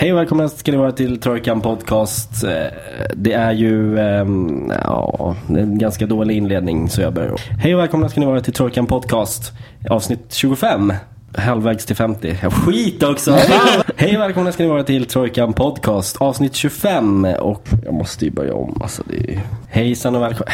Hej och välkomna ska ni vara till Trojkan Podcast. Eh, Det är ju ehm, ja, en ganska dålig inledning så jag börjar. Hej och välkomna ska ni vara till Trojkan Podcast. Avsnitt 25. Halvvägs till 50. Ja, skit också! Hej och välkomna ska ni vara till Trojkan Podcast. Avsnitt 25. Och jag måste ju börja om. Alltså, det är... Hejsan och välkomna.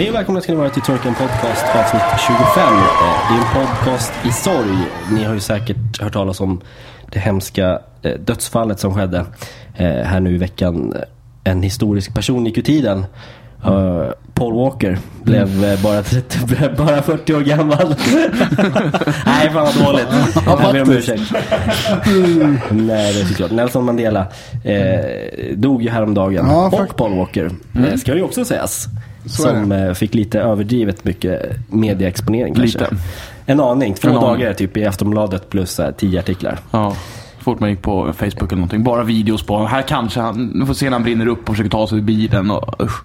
Hej och välkomna ska ni vara till Trojkan Podcast avsnitt 25. Eh, Det är en podcast i sorg. Ni har ju säkert hört talas om det hemska eh, dödsfallet som skedde eh, här nu i veckan. En historisk person gick ur tiden. Eh, Paul Walker blev eh, bara, 30, blev bara 40 år gammal. Nej, fan vad dåligt. Jag ber om ursäkt. Nej, det är såklart. Nelson Mandela eh, dog ju häromdagen. Ja, och Paul Walker, eh, ska ju också sägas. Så som eh, fick lite överdrivet mycket medieexponering kanske. Lite. En aning. Två En aning. dagar typ i Aftonbladet plus här, tio artiklar. Ja, så fort man gick på Facebook eller någonting. Bara videos på Här kanske han, nu får se när han brinner upp och försöker ta sig ur bilen och usch.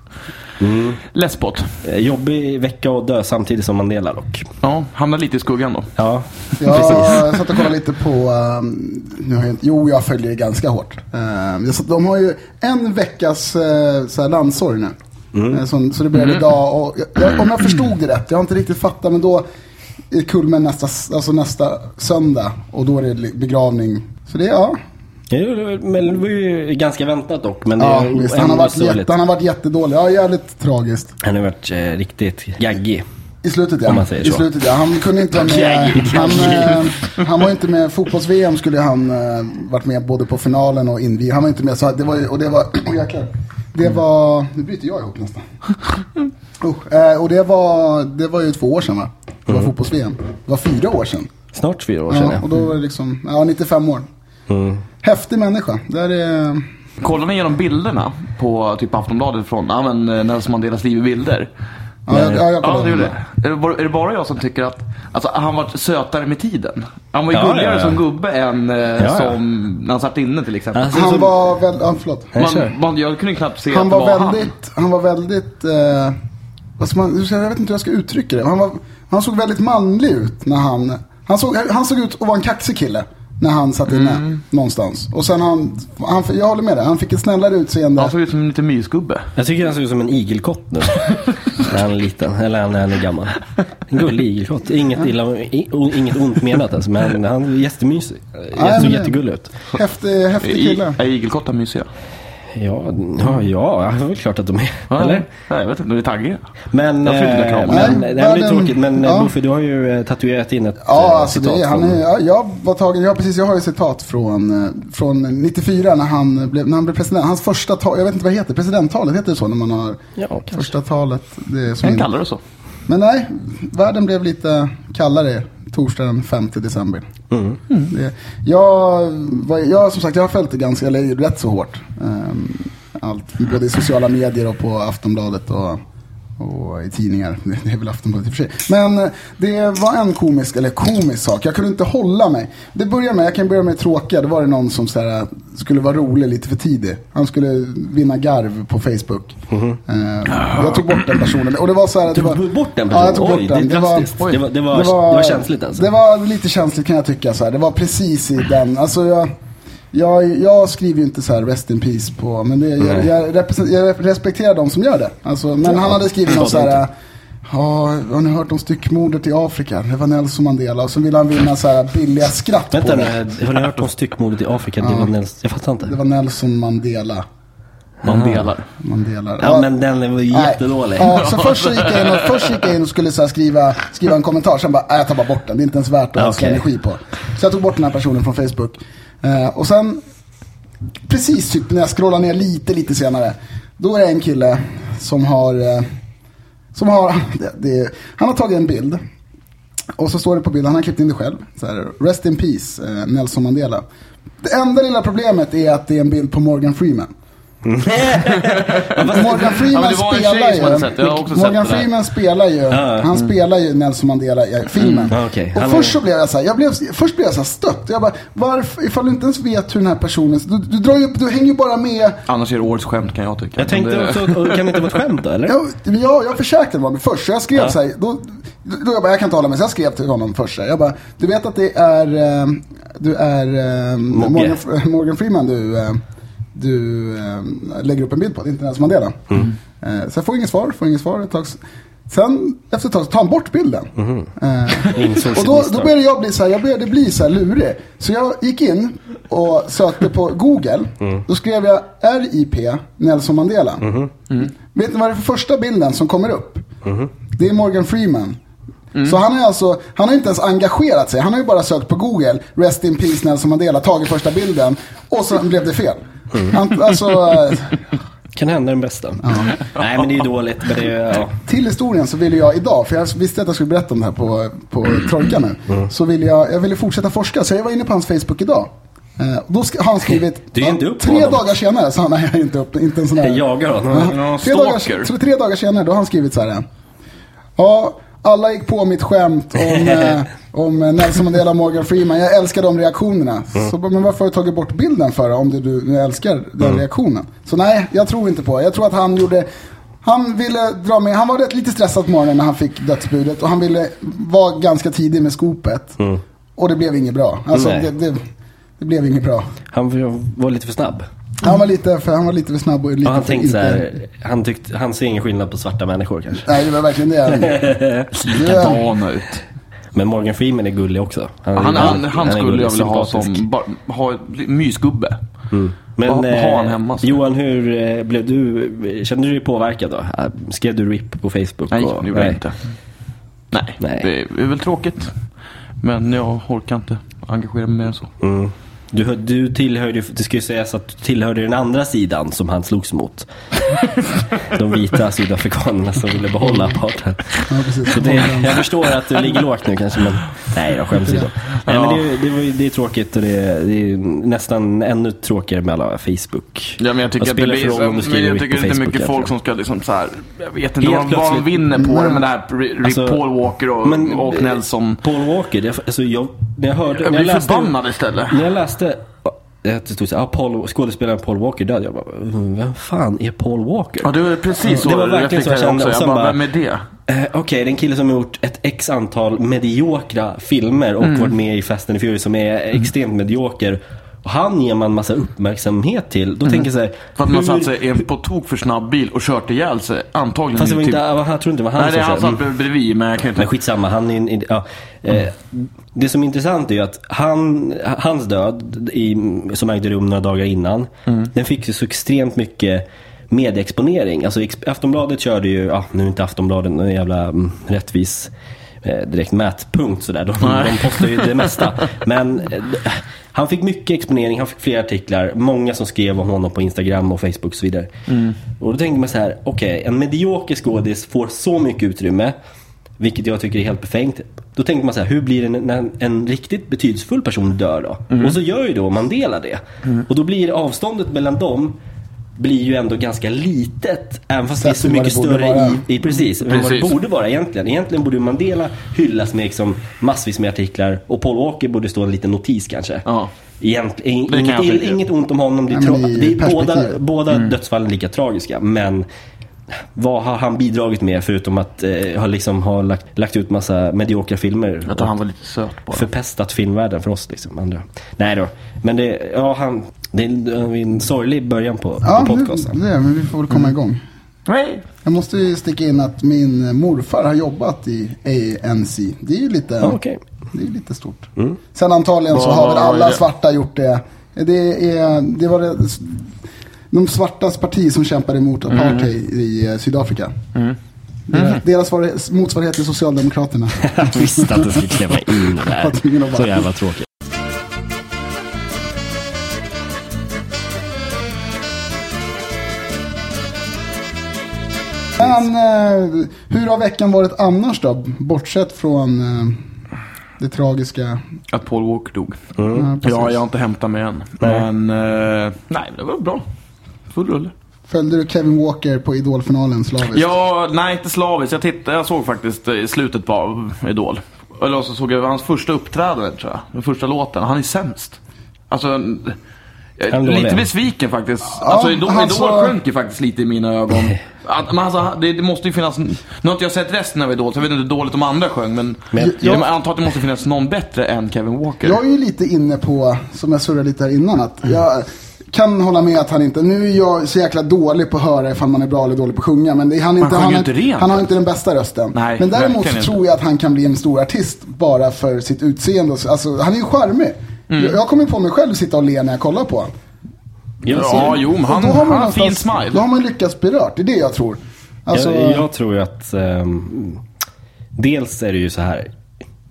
Mm. Läspot. Eh, Jobbig vecka att dö samtidigt som Mandela dock. Ja, hamnar lite i skuggan då. Ja, Jag precis. satt och kollade lite på, um, nu har jag inte, jo jag följer det ganska hårt. Um, jag satt, de har ju en veckas uh, så här landssorg nu. Mm. Eh, som, så det började idag och jag, jag, om jag förstod det rätt, jag har inte riktigt fattat men då är kulmen nästa, alltså nästa söndag och då är det begravning. Så det, ja. Men det var ju ganska väntat dock. Men det ja visst, han, har varit jätte, han har varit jättedålig. Ja, jävligt tragiskt. Han har varit eh, riktigt gaggig. I slutet Om ja. man säger I så. slutet ja. Han kunde inte vara med. Han, eh, han var inte med. Fotbolls-VM skulle han eh, varit med både på finalen och invig. Han var inte med. Så det var ju, och det var, oh, jäklar. Det var, nu bryter jag ihop nästan. Oh, eh, och det var, det var ju två år sedan va? Det var fotbolls-VM. Det var fyra år sedan. Snart fyra år sedan Ja, ja. och då var det liksom, ja 95 år. Mm. Häftig människa. Där är, Kollar ni igenom bilderna på typ Aftonbladet från ja, men, eh, Nelson Mandelas liv i bilder? Ja, jag, ja, jag Ja, det gjorde det. Är det, bara, jag som tycker att alltså, han var sötare med tiden? Han var ju Ja, gulligare ja, ja. som gubbe än eh, ja. som när han satt inne till exempel. Alltså, Han så- var väldigt, ja, förlåt. Man, man, jag kunde knappt se Han att det var var väldigt, han var väldigt, eh, vad ska man, jag vet inte hur jag ska uttrycka det. Han, var, han såg väldigt manlig ut när han, han såg, han såg ut att vara en kaxig kille. När han satt inne Mm. någonstans. Och sen han, han, jag håller med dig, han fick ett snällare utseende. Han såg ut som en liten mysgubbe. Jag tycker han ser ut som en igelkott nu. när han är liten. Eller när han är gammal. En gullig igelkott. Inget, illa, inget ont menat alltså. Men han är jättemysig. Jag såg jättegullig ut. Häftig, häftig kille. Är igelkottar mysiga? Ja, ja, ja, det är väl klart att de är. Ja, Eller? Nej, jag vet inte, de är taggiga. Men, Jag eh, men Nej, det här blir tråkigt. Men ja. Buffy, du har ju eh, tatuerat in ett Ja, eh, alltså det, citat är- han från- är, ja, jag var tagen, ja precis, jag har ju citat från, eh, från 94 när han blev, när han blev president. Hans första tal, jag vet inte vad det heter, presidenttalet, heter det så när man har Ja, första talet? Det är som Jag kallar det så. Men nej, världen blev lite kallare torsdag den 5 december. Mm. Det, jag, jag, som sagt, jag har följt det ganska, eller rätt så hårt. Um, allt, både i sociala medier och på Aftonbladet och, och i tidningar. Det, det är väl Aftonbladet i och för sig. Men eh, det var en komisk, eller komisk sak. Jag kunde inte hålla mig. Det börjar med, jag kan börja med det tråkiga. Det var det någon som så här, skulle vara rolig lite för tidig. Han skulle vinna garv på Facebook. Eh, jag tog bort den personen. Och det var så här, det Du var, tog bort den Ja, jag personen? tog Oj, bort den. det är var- drastiskt. Det var, det, var, det, var, känsligt alltså. det var lite känsligt kan jag tycka. Så här. Det var precis i den. Alltså jag, jag, jag skriver ju inte så här rest in peace på. Men det, jag, jag, jag respekterar de som gör det. Alltså, men Ja, han hade skrivit något så här. Ja, har ni hört om styckmordet i Afrika? Det var Nelson Mandela. Och så ville han vinna så här billiga skratt Vänta på det. har ni hört om styckmordet i Afrika? Det var Nels, jag fattar inte. Det var Nelson Mandela. Man delar. Mandela. Ja, men den var ju Nej. jättedålig. Ja, så först så gick jag in och, först gick jag in och skulle så skriva, skriva en kommentar. Sen bara, nej, jag tar bara bort den. Det är inte ens värt att Ja, ödsla okej. energi på. Så jag tog bort den här personen från Facebook. Eh, och sen, precis typ när jag scrollar ner lite, lite senare. Då är det en kille som har, eh, Som har, det, det, han har tagit en bild. Och så står det på bilden, han har klippt in det själv. Så här, Rest in peace, eh, Nelson Mandela. Det enda lilla problemet är att det är en bild på Morgan Freeman. Morgan Freeman en spelar ju. Jag Morgan. Freeman spelar ju, han spelar ju Nelson Mandela i filmen. Mm, okej. Och först så blev jag så här, jag blev, först blev jag så här stött. Jag bara, varför, ifall du inte ens vet hur den här personen, du, du drar ju upp, du hänger ju bara med. Annars är det årets skämt kan jag tycka. Jag tänkte det- också, kan det inte vara ett skämt då eller? Ja, ja, jag försäkrade var med först, så jag skrev Ja. så här, då, då jag bara, jag kan inte hålla mig, så jag skrev till honom först Jag bara, du vet att det är, eh, du är eh, Morgan, Morgan Freeman du, eh, du eh, lägger upp en bild på, det är inte Nelson Mandela. Mm. Eh, så jag får inget svar, får inget svar ett tag. Sen efter ett tag så tar han bort bilden. Eh, Insåg och då, då började jag bli så här, jag började bli så här lurig. Så jag gick in och sökte på Google. Mm. Då skrev jag RIP Nelson Mandela. Vet ni vad det är för första bilden som kommer upp? Det är Morgan Freeman. Så han är alltså, han har inte ens engagerat sig. Han har ju bara sökt på Google, Rest in Peace Nelson Mandela, tagit första bilden. Och så blev det fel. Han, alltså, eh, Kan hända den bästa. Nej men det är ju dåligt. Men det är, ja. till historien så ville jag idag, för jag visste att jag skulle berätta om det här på, på Trojka nu. Så ville jag, jag ville fortsätta forska, så jag var inne på hans Facebook idag. Eh, och då har han skrivit, Du är inte upp på tre honom. dagar senare, så han är inte upp, inte en sån här. Jag jagar honom. Ja, tre, dagar, tre dagar senare, då har han skrivit så här. Ja, alla gick på mitt skämt om, eh, om Nelson Mandela och Morgan Freeman. Jag älskar de reaktionerna. Så, bara, men varför har du tagit bort bilden för om du, du nu älskar den reaktionen? Så nej, jag tror inte på det. Jag tror att han gjorde... Han ville dra med, han var rätt lite stressad på morgonen när han fick dödsbudet och han ville vara ganska tidig med skopet. Och det blev inget bra. Alltså, det, det, det blev inget bra. Han var lite för snabb. Han var lite för, han var lite för snabb och lite Och han för tänkte så inte- här, han, tyckte, han ser ingen skillnad på svarta människor kanske. Nej, det var verkligen det. Likadana ut. Men Morgan Freeman är gullig också. Han, han, han är skulle jag vilja ha som, bara, ha mysgubbe. Men ha- eh, ha han hemma, så. Johan, hur eh, blev du, kände du dig påverkad då? Eh, Skrev du RIP på Facebook? Nej, och, det gjorde jag inte. Nej, Nej. det är väl tråkigt. Men jag orkar inte engagera mig mer än så. Mm. Du, du tillhörde, det ska ju sägas att du tillhörde den andra sidan som han slogs mot. De vita sydafrikanerna som ville behålla apartheid. Ja, precis. Så det, jag förstår att du ligger lågt nu kanske, men nej då, skämt åsido. Nej, men det, är- det, var det är tråkigt och det, är- det är nästan ännu tråkigare med alla Facebook. Ja, men jag tycker att det blir om du men jag tycker det är mycket folk egentligen? som ska liksom så här, jag vet inte vad, de vinner på det Nej. med det här Rick Alltså, Paul Walker och, men- och Nelson. Paul Walker, det, alltså jag, när jag hörde... Jag när blir läste- förbannad istället. När jag läste det stod så här, Paul, skådespelaren Paul Walker död. Jag bara, "Mm, vem fan är Paul Walker? Ja, det var precis så Det var verkligen så jag kände, också. Jag bara, vem är det? Eh, Okej, det är en kille som har gjort ett x antal mediokra filmer och Mm. varit med i Fast and Furious som är extremt medioker. Och han ger man massa uppmärksamhet till. Då tänker jag så här, Mm. För att man hur- satt sig i en på tok för snabb bil och kört ihjäl sig. Antagligen Fast det var inte, typ... jag tror inte det var han Nej, det är som han satt bredvid, men jag kan ju Men inte... skitsamma, han är, en- ja, eh, Det som är intressant är ju att han, hans död, i, som ägde rum några dagar innan, den fick ju så extremt mycket medieexponering. Alltså Aftonbladet körde ju, ja nu är inte Aftonbladet någon jävla mm, rättvis direkt mätpunkt sådär. De, de postar ju det mesta. Men eh, han fick mycket exponering, han fick flera artiklar, många som skrev om honom på Instagram och Facebook och så vidare. Och då tänkte man så här, okej, en medioker skådis får så mycket utrymme, vilket jag tycker är helt befängt. Då tänkte man så här, hur blir det när en, riktigt betydelsefull person dör då? Och så gör ju då Mandela det. Och då blir avståndet mellan dem blir ju ändå ganska litet. Även fast det är så mycket större vara. i, i precis, än vad det Precis. borde vara egentligen. Egentligen borde Mandela hyllas med liksom massvis med artiklar och Paul Walker borde stå en liten notis kanske. Ja. Egentligen, inget, inget ont om honom. Det är, Nej, det är båda, båda dödsfallen lika tragiska. Men vad har han bidragit med förutom att eh, ha, liksom, ha lagt, lagt ut massa mediokra filmer? Jag tror han var lite söt bara. Förpestat filmvärlden för oss liksom. Andra. Nej då. Men det, ja, han, det är en sorglig början på, Ja, på det, podcasten. det, är, men vi får väl komma igång. Nej. Jag måste ju sticka in att min morfar har jobbat i ANC. Det är ju lite, Ja, okej. det är lite stort. Sen antagligen så har väl alla det? svarta gjort det. Det, är, det var det, de svartas parti som kämpade emot apartheid i eh, Sydafrika. Deras, deras var, motsvarighet till Socialdemokraterna. Jag visste att du skulle klämma in det där. Så jävla tråkigt. Men eh, hur har veckan varit annars då? Bortsett från eh, det tragiska. Att Paul Walker dog. Ja, precis. Ja, jag har inte hämtat mig än. Nej. Men, eh, nej, det var bra. Full rulle. Följde du Kevin Walker på Idolfinalen slaviskt? Ja, nej inte slaviskt. Jag, tittade, jag såg faktiskt eh, i slutet på Idol. Eller så såg jag hans första uppträdande tror jag. Den första låten. Han är sämst. Alltså, jag är lite besviken faktiskt. alltså Idol, han Idol sa- sjönk ju faktiskt lite i mina ögon. Att, men alltså, det, det måste ju finnas... Nu har inte jag sett resten av Idol, så jag vet inte hur dåligt de andra sjöng. Men, Men- jag, antar att det måste finnas någon bättre än Kevin Walker. Jag är ju lite inne på, som jag surrade lite här innan, att jag kan hålla med att han inte, nu är jag så jäkla dålig på att höra ifall man är bra eller dålig på att sjunga. Men det, han, inte, han, inte rent. han har inte den bästa rösten. Nej, men däremot så tror jag att han kan bli en stor artist bara för sitt utseende. Alltså, han är ju charmig. Mm. Jag, jag kommer på mig själv sitta och le när jag kollar på honom. Ser- Ja, jo, men han, Och då han man har en fin någonstans- Då smile. har man lyckats berört, det är det jag tror. Alltså, jag, jag tror ju att ehm, dels är det ju så här.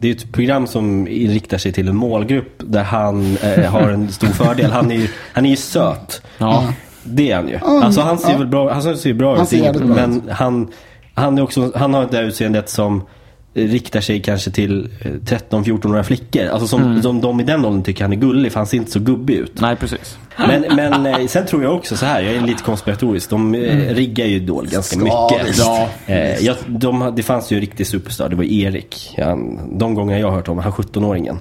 Det är ju ett program som riktar sig till en målgrupp där han eh, har en stor fördel. Han är ju, han är ju söt. Ja. Det är han ju. Alltså han ser ja. väl bra, han ser bra Han ut. ser jävligt bra Men han, han, är också, han har det där utseendet som riktar sig kanske till eh, 13-14-åriga flickor. Alltså som, Mm. som de i den åldern tycker han är gullig för han ser inte så gubbig ut. Nej, precis. Men, men eh, sen tror jag också så här, jag är lite konspiratorisk. De eh, riggar ju Idol ganska Mm. Mycket. Ja. Eh, jag, de, det fanns ju en riktig superstar, det var Erik. Han, de gånger jag har hört om han 17-åringen.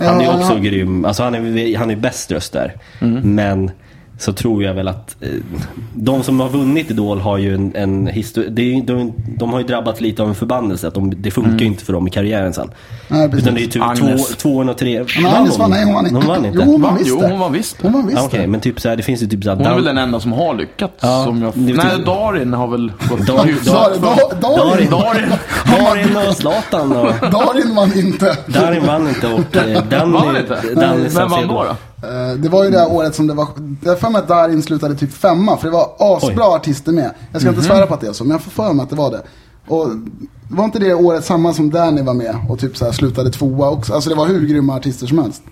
Han är Ja, också ja. grym, alltså han är, han är bäst röst där. Men så tror jag väl att eh, de som har vunnit Idol har ju en, en historia, de, de har ju drabbats lite av en förbannelse. Att de, det funkar ju inte för dem i karriären sen. Nej, precis. Utan det är ju typ Agnes. två, tvåan och tre. Men Agnes vann, nej hon vann inte. Hon vann inte? Jo, hon vann Va? visst det. hon vann visst. Ja, Okej, det. men typ så här, det finns ju typ så här, Hon är väl den enda som har lyckats. Ja, som jag... det Nej, typ- Darin har väl gått Dar- hyfsat. Dar- Dar- Darin, Darin. Darin och Zlatan och... Darin vann inte. Darin vann inte och eh, Danny... Vann inte? Danny Vem vann då? då? Eh, Det var ju det här året som det var, jag har för mig att Darin slutade typ femma, för det var asbra Oj. artister med. Jag ska Mhm. inte svära på att det är så, men jag får för mig att det var det. Och var inte det året samma som Danny var med och typ så här slutade tvåa också? Alltså det var hur grymma artister som helst.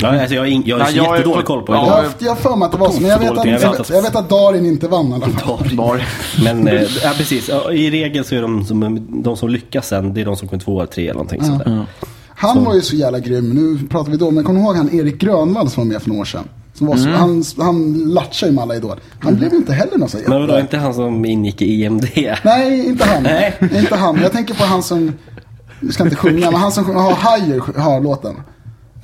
Ja, alltså jag har, jag har Ja, jag är jättedålig koll på ja, det. Jag har jag har för mig att det var så, men jag vet att, jag jag vet, vet att- Darin inte vann i alla fall. Darin. Men, eh, ja precis. Ja, I regel så är de som, de som lyckas sen, det är de som kommer tvåa, tre eller någonting sånt där. Han var ju så jävla grym, nu pratar vi då, men kommer du ihåg han Erik Grönvall som var med för några år sedan? Som var så, han, han latchade ju med alla Idol. Han blev inte heller någon så Men vadå, inte han som ingick i EMD? Nej, inte han. Nej. Inte han. Jag tänker på han som, jag ska inte sjunga, men han som har Higher har låten.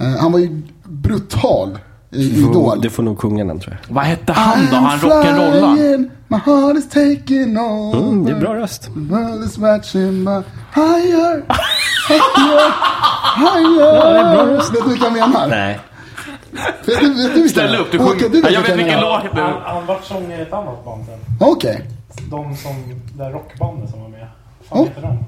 Eh, han var ju brutal i Idol. Du får nog sjunga den tror jag. Vad hette han då? Han rock'n'rollade? My heart is taking on. Mm, det är bra röst. The world is matching my higher, higher, higher. det är bra röst. Vet du vilka jag menar? Nej. Vet du, vet du vilka Ställ upp, du Åke, sjunger. du Ja, vet jag vet vilken låt det är. han vart sångare i ett annat band sen. Okej. De som, det där rockbandet som var med. Vad fan Oh. heter de?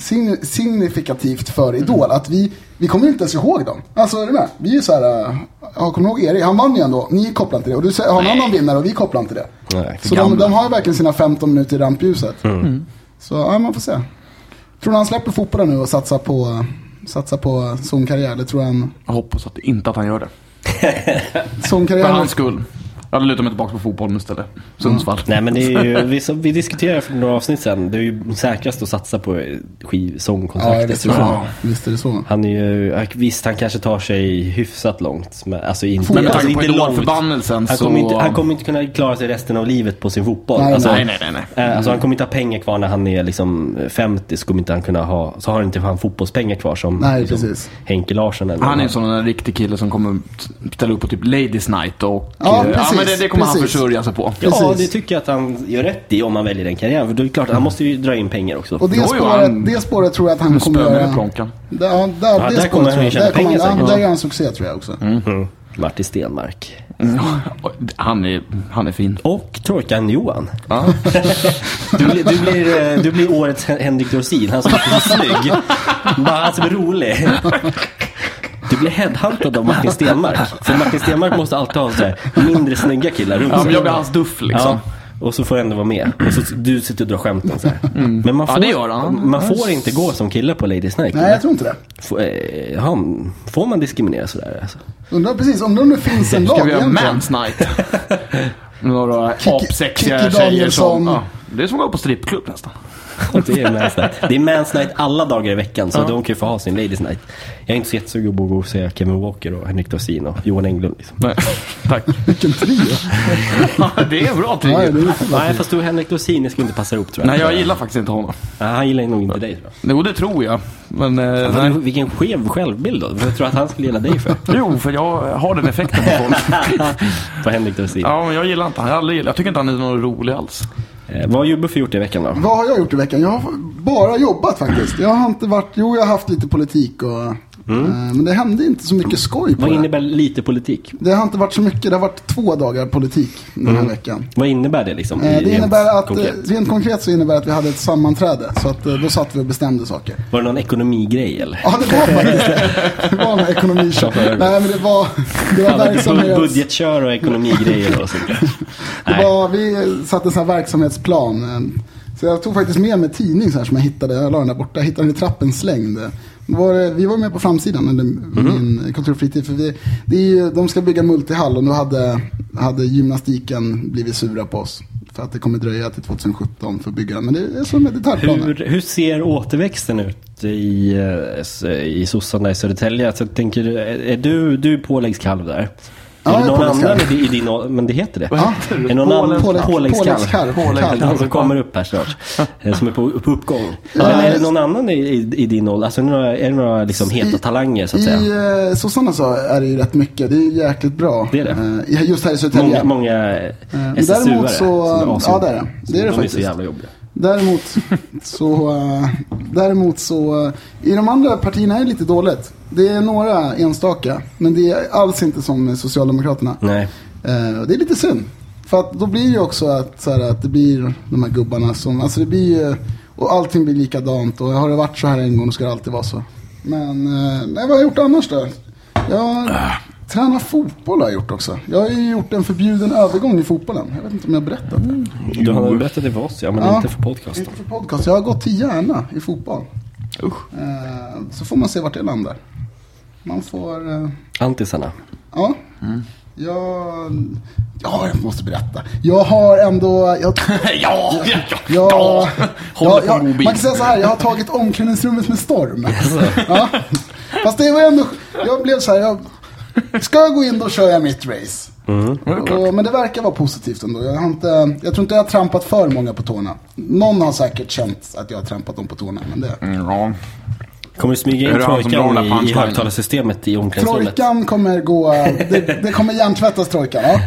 Signi- signifikativt för Idol att vi, vi kommer inte ens ihåg dem. Alltså är du med? Vi är ju såhär, uh, ja, kommer ihåg Erik? Han vann ju ändå. Ni kopplar inte det. Och du har en annan vinnare och vi kopplar inte det. Nej. Så de, de har ju verkligen sina 15 minuter i rampljuset. Så ja, man får se. Tror du han släpper fotbollen nu och satsar på, satsar på sångkarriär? Eller tror han Jag hoppas att, inte att han gör det. För sångkarriär? hans skull. Jag lutat mig tillbaka på fotbollen istället. Sundsvall. Nej men det är ju, vi, som, vi diskuterade för några avsnitt sen, det är ju säkrast att satsa på skiv, Ja, sångkontraktet visst, är det så. visst är det så. Han är ju, visst han kanske tar sig hyfsat långt. Men alltså inte, Men alltså, inte långt. Han så- kommer, inte, han kommer inte kunna klara sig resten av livet på sin fotboll. Nej, alltså, Nej, nej, nej. nej. eh, Alltså han kommer inte ha pengar kvar när han är liksom 50, så kommer inte han kunna ha, så har inte han fotbollspengar kvar som Nej, liksom, precis. Henke Larsson eller Han är en sån där riktig kille som kommer ställa upp på typ Ladies Night och... Ja, precis, men det, det kommer han precis. försörja sig på. Ja, Precis. det tycker jag att han gör rätt i om han väljer den karriären. För det är klart, han måste ju dra in pengar också. Och det Jo, spåret, han- det spåret tror jag att han kommer göra. plånkan. Där, ja, där, Ja, det där spåret kommer han ju tjäna pengar han- säkert. Där gör han succé tror jag också. Mm. Martin Stenmark. Han är, han är fin. Och Trojkan-Johan. Ja. Du, blir- du, blir, eh, du blir årets Henrik Dorsin, han som är snygg. Bara han som är rolig. Du blir headhuntad av Martin Stenmark. För Martin Stenmark måste alltid ha så här mindre snygga killar runt Ja, men sig. jag blir hans duff liksom. Ja, och så får jag ändå vara med. Och så du sitter och drar skämten så här. Men man Ja, får, det gör han. man får inte gå som kille på Ladies Night. Nej, jag tror inte det. Får, eh, ja, får man diskriminera sådär alltså? Undrar precis, undrar om det finns en lag Ska vi göra. Mans Night? Några apsexiga tjejer som... Ja. Det är som att gå på strippklubb nästan. Det är Mans Night. Det är Mans Night alla dagar i veckan, så Ja. de kan ju få ha sin Ladies Night. Jag är inte så jättesugen på att gå och se Kevin Walker och Henrik Dorsin och Johan Englund. Liksom. Nej, tack. Vilken trio. det är bra Ja, trio. det är riktigt bra Nej, fast du Henrik Dorsin, skulle inte passa ihop tror jag. Nej, jag gillar faktiskt inte honom. Nej, han gillar nog inte dig tror jag. Jo, det tror jag. Men, eh, nej. Vilken skev självbild då. Jag tror att han skulle gilla dig för. Jo, för jag har den effekten på folk. på Henrik Dorsin. Ja, men jag gillar inte han. Jag, aldrig, jag tycker inte han är någon rolig alls. Eh, vad har Jubbe gjort i veckan då? Vad har jag gjort i veckan? Jag har bara jobbat faktiskt. Jag har inte varit, jo jag har haft lite politik och, eh, men det hände inte så mycket skoj på Vad det. innebär lite politik? Det har inte varit så mycket, det har varit två dagar politik den här veckan. Vad innebär det liksom? Eh, Det rent innebär att, konkret? eh, rent konkret så innebär att vi hade ett sammanträde. Så att då satt vi och bestämde saker. Var det någon ekonomigrej eller? Ja, det var faktiskt det. Det var. Ja, för- Nej, men det var, det var Ja, verksamhets... budgetkör och ekonomigrejer och sånt där. Det var, vi satte en sån här verksamhetsplan. Så jag tog faktiskt med mig tidning så här som jag hittade. Jag la den där borta. Jag hittade den i trappen slängd. Då var vi var med på framsidan under min kultur och fritid. För vi, det är ju, de ska bygga multihall och då hade, hade gymnastiken blivit sura på oss. För att det kommer dröja till 2017 för att bygga den. Men det är som med detaljplaner. Hur, hur ser återväxten ut i, eh, i sossarna i Södertälje? Alltså, jag tänker, är är du, du är påläggskalv där? Ja, är det någon annan i, i din Men det heter det? Ja. Är det någon annan Påläggs- påläggskalv? påläggskalv. Han som kommer upp här snart. eh, Som är på, på uppgång. Ja. Men är det någon annan i, i, i din ålder? Alltså, är det några, är det några liksom heta talanger så att säga? I eh, sossarna så är det ju rätt mycket. Det är jäkligt bra. Det är det? Eh, i- just här i Södertälje. Många, många Eh, SSU-are däremot så- ja, det är det. Det är det De är så faktiskt. jävla jobbiga. Däremot så, eh, däremot så, eh, i de andra partierna är det lite dåligt. Det är några enstaka, men det är alls inte som med Socialdemokraterna. Nej. Eh, det är lite synd. För att då blir det ju också att, så här, att det blir de här gubbarna som, alltså det blir ju, och allting blir likadant. Och har det varit så här en gång, då ska det alltid vara så. Men, nej, vad har jag gjort annars då? Jag tränar fotboll har jag gjort också. Jag har ju gjort en förbjuden övergång i fotbollen. Jag vet inte om jag har berättat det. Du har berättat det för oss, ja, men Ja. inte för podcasten. Inte för podcast. Jag har gått till Järna i fotboll. Usch. Eh, så får man se vart det landar. Man får... Eh, Antisarna. ja. Jag... Ja, jag måste berätta. Jag har ändå... Jag, ja, ja, ja. jag, mobil. man kan säga så här, jag har tagit omklädningsrummet med storm. Ja. Fast det var ändå... Jag blev så här, jag, ska jag gå in då kör jag mitt race. Och, men det verkar vara positivt ändå. Jag, har inte, jag tror inte jag har trampat för många på tårna. Någon har säkert känt att jag har trampat dem på tårna. Men det, Ja. Kommer smyga in det trojkan i, i högtalarsystemet i omklädningsrummet? Trojkan kommer gå, det, det kommer hjärntvättas trojkan, ja.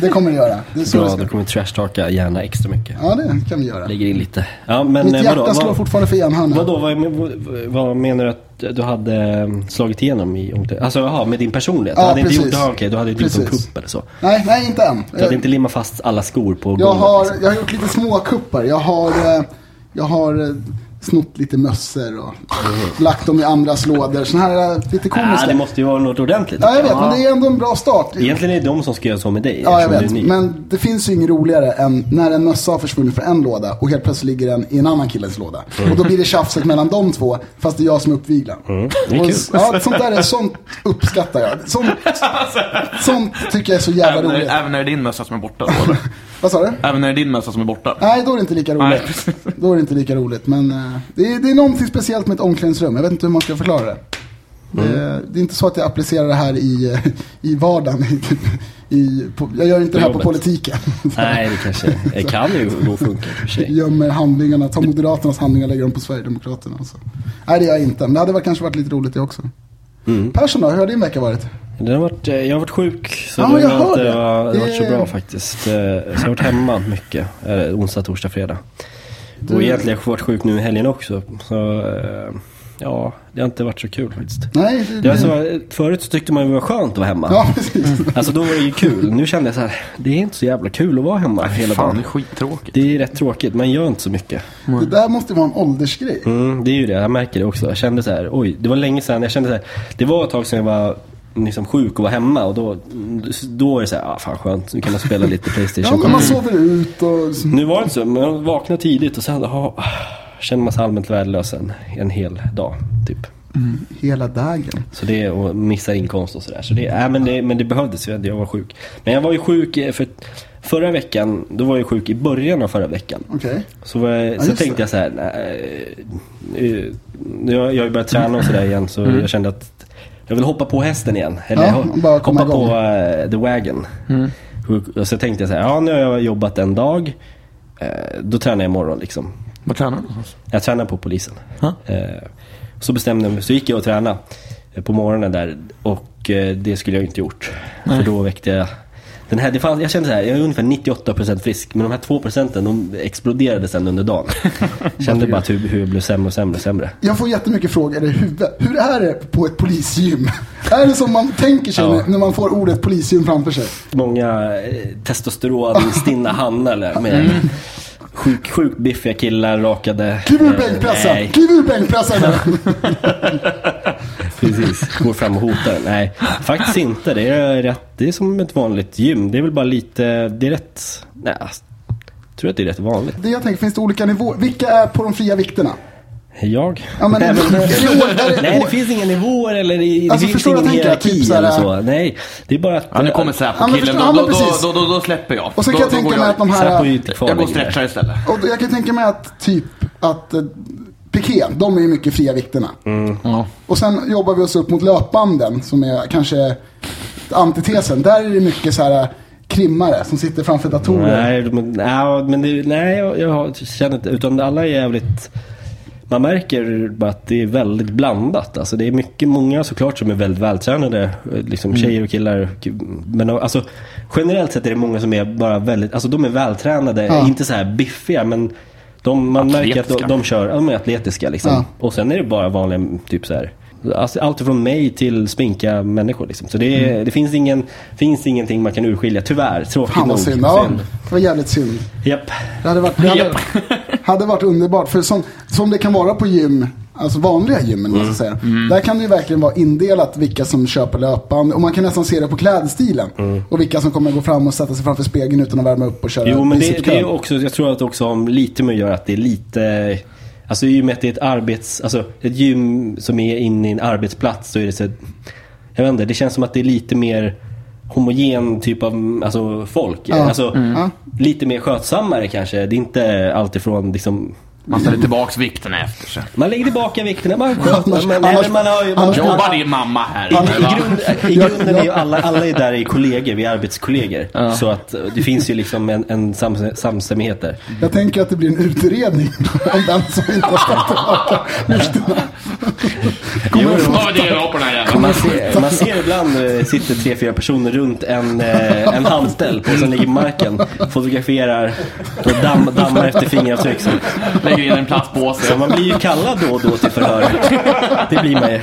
Det kommer det göra. Det är så det Bra, ska. då kommer vi trashtalka gärna extra mycket. Ja, det kan vi göra. Lägger in lite. Ja, men Mitt eh, hjärta vadå? slår Vad, fortfarande för enhörna. vadå vad, vad, vad menar du att du hade eh, slagit igenom i omklädningsrummet? Alltså jaha, med din personlighet? Ja, du hade inte precis. gjort, ja, okej, du hade inte gjort Precis. kupp eller så? Nej, nej, inte än. Du hade inte limmat fast alla skor på Jag golvet? har, liksom? jag har gjort lite små kuppar. Jag har, eh, jag har eh, snott lite mössor och lagt dem i andras lådor. Sådana här eh, lite Ah, komiska. det måste ju vara något ordentligt. Ja, jag vet, men det är ändå en bra start. Egentligen är det de som ska göra så med dig. Ja, jag vet. Men det finns ju inget roligare än när en mössa har försvunnit från en låda och helt plötsligt ligger den i en annan killes låda. Och då blir det tjafset mellan de två, fast det är jag som är uppviglad. Mm, det är Och, kul. ja, sånt där är, sånt uppskattar jag. Sånt, sånt tycker jag är så jävla roligt. även när det är din mössa som är borta då? Vad sa du? Även när det är din mössa som är borta? Nej, då är det inte lika Nej. roligt. Då är det inte lika roligt. Men eh, det, är, det är någonting speciellt med ett omklädningsrum. Jag vet inte hur man ska förklara det. Det, det är inte så att jag applicerar det här i, eh, i vardagen. I, i, på, jag gör inte På det här på politiken. Nej, det kanske det kan ju då funka för sig. Gömmer handlingarna, tar Moderaternas handlingar och lägger dem på Sverigedemokraterna. Så. Nej, det gör jag inte. Men det hade varit, kanske varit lite roligt det också. Mm. Persson då, hur har din vecka varit? Den har varit, eh, jag har varit sjuk, så Ja, det, jag har inte, det. det har varit så bra faktiskt. Eh, Så jag har varit hemma mycket, eh, onsdag, torsdag, fredag. Du- Och egentligen har jag varit sjuk nu i helgen också. Så ja, det har inte varit så kul faktiskt. Nej, det, Det var så, förut så tyckte man ju det var skönt att vara hemma. Ja. Alltså då var det ju kul. Nu kände jag så här, det är inte så jävla kul att vara hemma hela Fan, det dagen. är skittråkigt. Det är rätt tråkigt, man gör inte så mycket. Det där måste vara en åldersgrej. Mm, det är ju det, jag märker det också. Jag kände så här, oj, det var länge sedan. Jag kände så här, det var ett tag sedan jag var liksom sjuk och var hemma och då, då är det så här, ah, fan skönt, nu kan man spela lite Playstation. Ja, men man sover ut och... Nu var det inte så, men jag vaknade tidigt och sen ah, känner man sig allmänt värdelös en, en hel dag, typ. Hela dagen. Så det och missa inkomst och sådär. Så det, äh, men, det, men det behövdes ju, jag var sjuk. Men jag var ju sjuk eh, för, Förra veckan, då var jag sjuk i början av förra veckan. Okej. Så, var jag, så just tänkte det. jag så här, nej, eh, jag, jag har ju börjat träna och sådär igen så jag kände att jag vill hoppa på hästen igen. Eller Mm. Ja, hoppa på igång. eh, the wagon. Och så tänkte jag så här, ja nu har jag jobbat en dag. eh, då tränar jag imorgon liksom. Vad tränar du? Jag tränar på polisen. Ja. Eh, så bestämde jag mig, så gick jag och tränade på morgonen där och det skulle jag inte gjort. För då väckte jag den här, det fanns, jag kände så här, jag är ungefär 98% frisk men de här 2% de exploderade sen under dagen. kände bara att hur, hur jag blev sämre och sämre och sämre. Jag får jättemycket frågor i huvudet. Hur är det på ett polisgym? är det som man tänker sig Ja. när- när man får ordet polisgym framför sig? Många eh, testosteronstinna hannar med Mm. sjuk, sjukt biffiga killar, rakade. Kliv ur eh, bänkpressen! Kliv ur bänkpressen! Precis, går fram och hotar. Nej, faktiskt inte. Det är, rätt, det är som ett vanligt gym. Det är väl bara lite, det är rätt, nej, jag tror att det är rätt vanligt. det jag tänker, finns det olika nivåer? Vilka är på de fria vikterna? Jag? Ja, men, är det, är det, är det, Nej, det finns inga nivåer eller det, Alltså, det förstår finns ingen hierarki Typ så eller så. Nej, det är bara att... Ja, nu kommer Säpo-killen. ja, Då, då, precis. då, då, då släpper jag. Och då, kan jag tänka mig att de här... Jag går och stretchar istället. Och jag kan tänka mig att typ att eh, Piqué, de är ju mycket fria vikterna. Ja. Och sen jobbar vi oss upp mot löpbanden som är kanske antitesen. Där är det mycket så här krimmare som sitter framför datorer. Nej, de, nej, men det, nej jag, jag känner inte, utan alla är jävligt... Man märker bara att det är väldigt blandat. Alltså det är mycket, många såklart som är väldigt vältränade. Liksom Mm. tjejer och killar. Men alltså generellt sett är det många som är bara väldigt, alltså de är vältränade. Ja. Inte så här biffiga men de, man märker att de, de kör, de är atletiska liksom. Ja. Och sen är det bara vanliga, typ så här. Alltså, allt från mig till spinka människor liksom. Så det, är, det finns, ingen, finns ingenting man kan urskilja, tyvärr. Tråkigt Fan nog. synd. Ja, det var jävligt synd. Japp. Det hade varit, det hade, hade varit underbart. För som, som det kan vara på gym, alltså vanliga gymmen Mm. säga. Där kan det ju verkligen vara indelat vilka som köper löpband. Och man kan nästan se det på klädstilen. Och vilka som kommer gå fram och sätta sig framför spegeln utan att värma upp och köra Mm. Jo men det, det är också, jag tror att det också har lite med att göra att det är lite Alltså i och med att det är ett arbets, alltså ett gym som är inne i en arbetsplats så är det så Jag vet inte, det känns som att det är lite mer homogen typ av alltså, folk. Ja. Mm. Alltså, Ja. Lite mer skötsammare kanske. Det är inte alltifrån liksom Man ställer tillbaks vikterna efter sig. Man lägger tillbaka vikterna, man Annars- men, annars- man har ju... Man, annars- Jobbar din mamma här? i, i, grund, I grunden är ju alla, alla är där i kollegor, vi är arbetskollegor. Så att eh, det finns ju liksom en, en sams, samstämmighet där. Jag tänker att det blir en utredning om vem som inte har ställt tillbaka vikterna. Jo, Ja, det jag på den här jäveln. man, ser, man ser ibland eh, sitter tre, fyra personer runt en, eh, en handställ och sen ligger i marken, fotograferar och damm, dammar efter fingeravtryck. Så, Lägger in en plastpåse. så man blir ju kallad då och då till förhör. Det blir man ju.